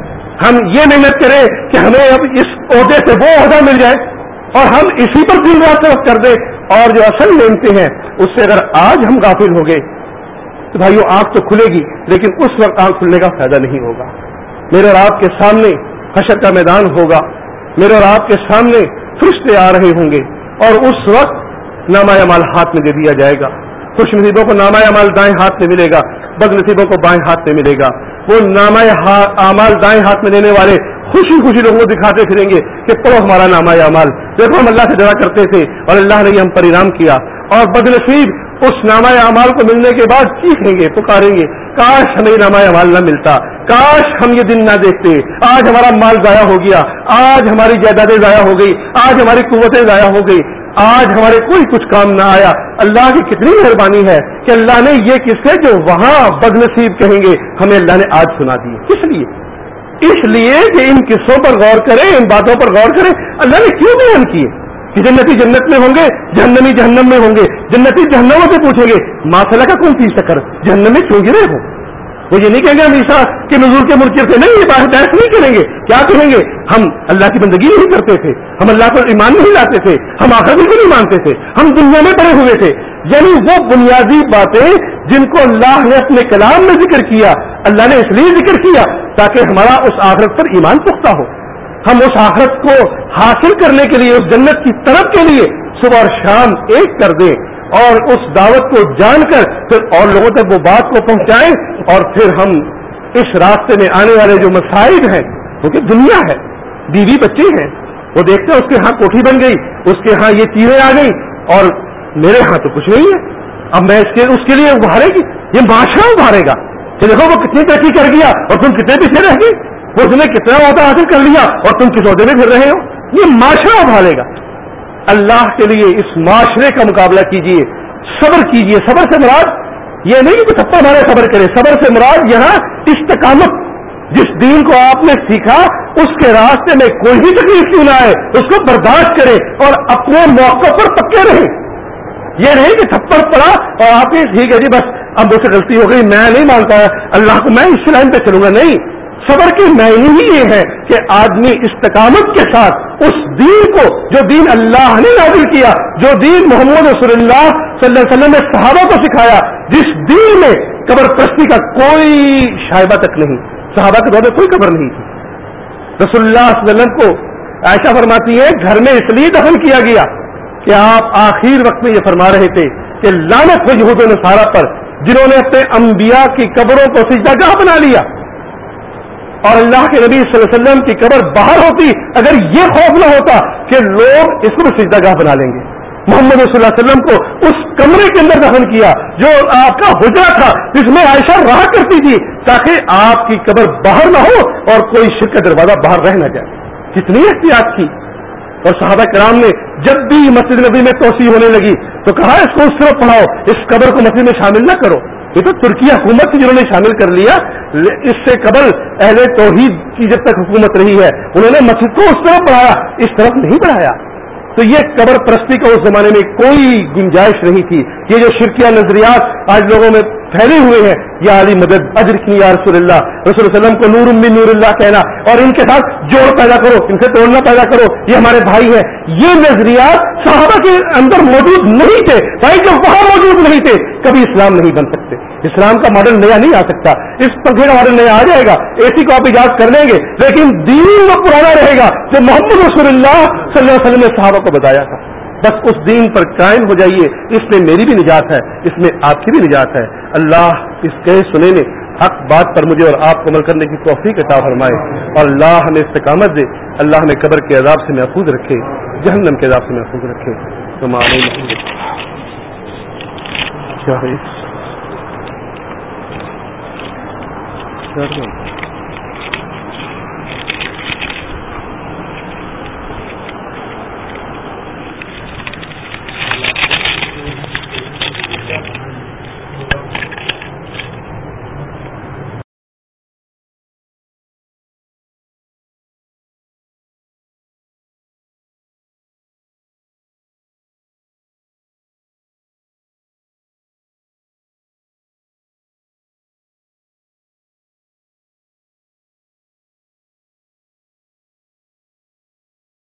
ہم یہ محنت کریں کہ ہمیں اب اس عہدے سے وہ عہدہ مل جائے اور ہم اسی پر دن رات طرف کر دیں۔ اور جو اصل نعمتیں ہیں، اس سے اگر آج ہم غافل ہو گئے تو بھائیو، آنکھ تو کھلے گی، لیکن اس وقت آنکھ کھلنے کا فائدہ نہیں ہوگا۔ میرے اور آپ کے سامنے حشر کا میدان ہوگا۔ میرے اور آپ کے سامنے فرشتے آ رہے ہوں گے اور اس وقت نامہ مال ہاتھ میں دے دیا جائے گا۔ خوش نصیبوں کو نامہ مال دائیں ہاتھ میں ملے گا، بد نصیبوں کو بائیں ہاتھ میں ملے گا۔ وہ نامہ اعمال دائیں ہاتھ میں دینے والے خوشی خوشی لوگوں کو دکھاتے پھریں گے کہ پڑھو ہمارا نامہ اعمال۔ دیکھو ہم اللہ سے ڈرا کرتے تھے اور اللہ نے ہم پر انعام کیا۔ اور بد نصیب اس نامہ اعمال کو ملنے کے بعد چیخیں گے، پکاریں گے۔ کاش ہمیں نامہ اعمال نہ ملتا۔ کاش ہم یہ دن نہ دیکھتے۔ آج ہمارا مال ضائع ہو گیا۔ آج ہماری جائیدادیں ضائع ہو گئی۔ آج ہماری قوتیں ضائع ہو گئی۔ آج ہمارے کوئی کچھ کام نہ آیا۔ اللہ کی کتنی مہربانی ہے کہ اللہ نے یہ قصے جو وہاں بد نصیب کہیں گے، ہمیں اللہ نے آج سنا دیے کس لیے؟ اس لیے کہ ان قصوں پر غور کریں، ان باتوں پر غور کریں۔ اللہ نے کیوں بیان کیے؟ کہ جنتی جنت میں ہوں گے، جہنمی جہنم میں ہوں گے۔ جنتی جہنموں سے پوچھیں گے ماسلہ کا کون سی چکر جہنم میں کیوں گرے ہو؟ وہ یہ نہیں کہیں گے ہمیشہ کہ نزول کے ملک سے نہیں، یہ بحث بحث نہیں کریں گے۔ کیا کہیں گے؟ ہم اللہ کی بندگی نہیں کرتے تھے، ہم اللہ پر ایمان نہیں لاتے تھے، ہم آخر بالکل نہیں مانتے تھے، ہم دنیا میں پڑے ہوئے تھے۔ یعنی وہ بنیادی باتیں جن کو اللہ نے اپنے کلام میں ذکر کیا، اللہ نے اس لیے ذکر کیا تاکہ ہمارا اس آخرت پر ایمان پختہ ہو۔ ہم اس آخرت کو حاصل کرنے کے لیے، اس جنت کی طرف کے لیے صبح اور شام ایک کر دیں۔ اور اس دعوت کو جان کر پھر اور لوگوں تک وہ بات کو پہنچائیں اور پھر ہم اس راستے میں آنے والے جو مسائل ہیں کیونکہ دنیا ہے، بیوی بچے ہیں، وہ دیکھتے ہیں اس کے ہاں کوٹھی بن گئی، اس کے ہاں یہ چیزیں آ گئی اور میرے ہاں تو کچھ نہیں ہے۔ اب میں اس کے اس کے لیے ابھارے گی، یہ معاشرہ ابھارے گا۔ کہ دیکھو وہ کتنی ترقی کر گیا اور تم کتنے پیچھے رہ گئی وہ اس نے کتنا عہدہ حاصل کر لیا اور تم کس عہدے میں پھر رہے ہو؟ یہ معاشرہ ابھارے گا۔ اللہ کے لیے اس معاشرے کا مقابلہ کیجیے، صبر کیجیے۔ صبر سے مراد یہ نہیں کہ سب ہمارے صبر کرے، صبر سے مراد یہاں استقامت۔ جس دین کو آپ نے سیکھا، اس کے راستے میں کوئی بھی تکلیف کیوں نہ آئے، اس کو برداشت کرے اور اپنے موقع پر پکے رہے۔ یہ نہیں کہ تھپڑ پڑا اور آپ یہ ٹھیک ہے جی بس اب مجھ سے غلطی ہو گئی، میں نہیں مانتا، اللہ کو میں اس لائن پہ چلوں گا۔ نہیں صبر کی معنی ہی یہ ہے کہ آدمی استقامت کے ساتھ اس دین کو جو دین اللہ نے نازل کیا، جو دین محمد رسول اللہ صلی اللہ علیہ وسلم نے صحابہ کو سکھایا، جس دین میں قبر پرستی کا کوئی شائبہ تک نہیں، صحابہ کے دور میں کوئی قبر نہیں تھی۔ رسول اللہ صلی اللہ علیہ وسلم کو ایسا فرماتی ہے گھر میں اس لیے دفن کیا گیا کہ آپ آخر وقت میں یہ فرما رہے تھے کہ لانت ہو یہود و نصارہ پر، جنہوں نے اپنے انبیاء کی قبروں کو سجدہ جہاں بنا لیا۔ اور اللہ کے نبی صلی اللہ علیہ وسلم کی قبر باہر ہوتی اگر یہ خوف نہ ہوتا کہ لوگ اس کو سجدہ گاہ بنا لیں گے۔ محمد صلی اللہ علیہ وسلم کو اس کمرے کے اندر دفن کیا جو آپ کا حجرا تھا، جس میں عائشہ رہا کرتی تھی تاکہ آپ کی قبر باہر نہ ہو اور کوئی شرک کا دروازہ باہر رہ نہ جائے۔ کتنی احتیاط کی۔ اور صحابہ کرام نے جب بھی مسجد نبی میں توسیع ہونے لگی تو کہا، اس کو اس طرف پڑھاؤ، اس قبر کو مسجد میں شامل نہ کرو۔ یہ تو ترکی حکومت تھی جنہوں نے شامل کر لیا، اس سے قبل اہل توحید کی جب تک حکومت رہی ہے، انہوں نے مسجد کو اس طرف بڑھایا، اس طرف نہیں بڑھایا۔ تو یہ قبر پرستی کا اس زمانے میں کوئی گنجائش نہیں تھی۔ یہ جو شرکیہ نظریات آج لوگوں میں پھیلے ہوئے ہیں یا علی مدد، اجر کی یا رسول اللہ، رسول وسلم کو نور من نور اللہ کہنا، اور ان کے ساتھ جوڑ پیدا کرو، ان سے توڑنا پیدا کرو، یہ ہمارے بھائی ہیں۔ یہ نظریات صحابہ کے اندر موجود نہیں تھے، بھائی جب وہاں موجود نہیں تھے، کبھی اسلام نہیں بن سکتے۔ اسلام کا ماڈل نیا نہیں آ سکتا۔ اس پنکھے کا ماڈل نیا آ جائے گا۔ اے سی کو آپ ایجاد کر لیں گے۔ لیکن دین وہ پرانا رہے گا جو محمد رسول اللہ صلی اللہ علیہ وسلم نے صحابہ کو بتایا تھا۔ بس اس دین پر قائم ہو جائیے۔ اس میں میری بھی نجات ہے۔ اس میں آپ کی بھی نجات ہے۔ اللہ اس کہے سنے میں حق بات پر مجھے اور آپ کو عمل کرنے کی توفیق عطا فرمائے۔ اور اللہ ہمیں استقامت دے۔ اللہ ہمیں قبر کے عذاب سے محفوظ رکھے۔ جہنم کے عذاب سے محفوظ رکھے۔ تو معلوم کیا ہے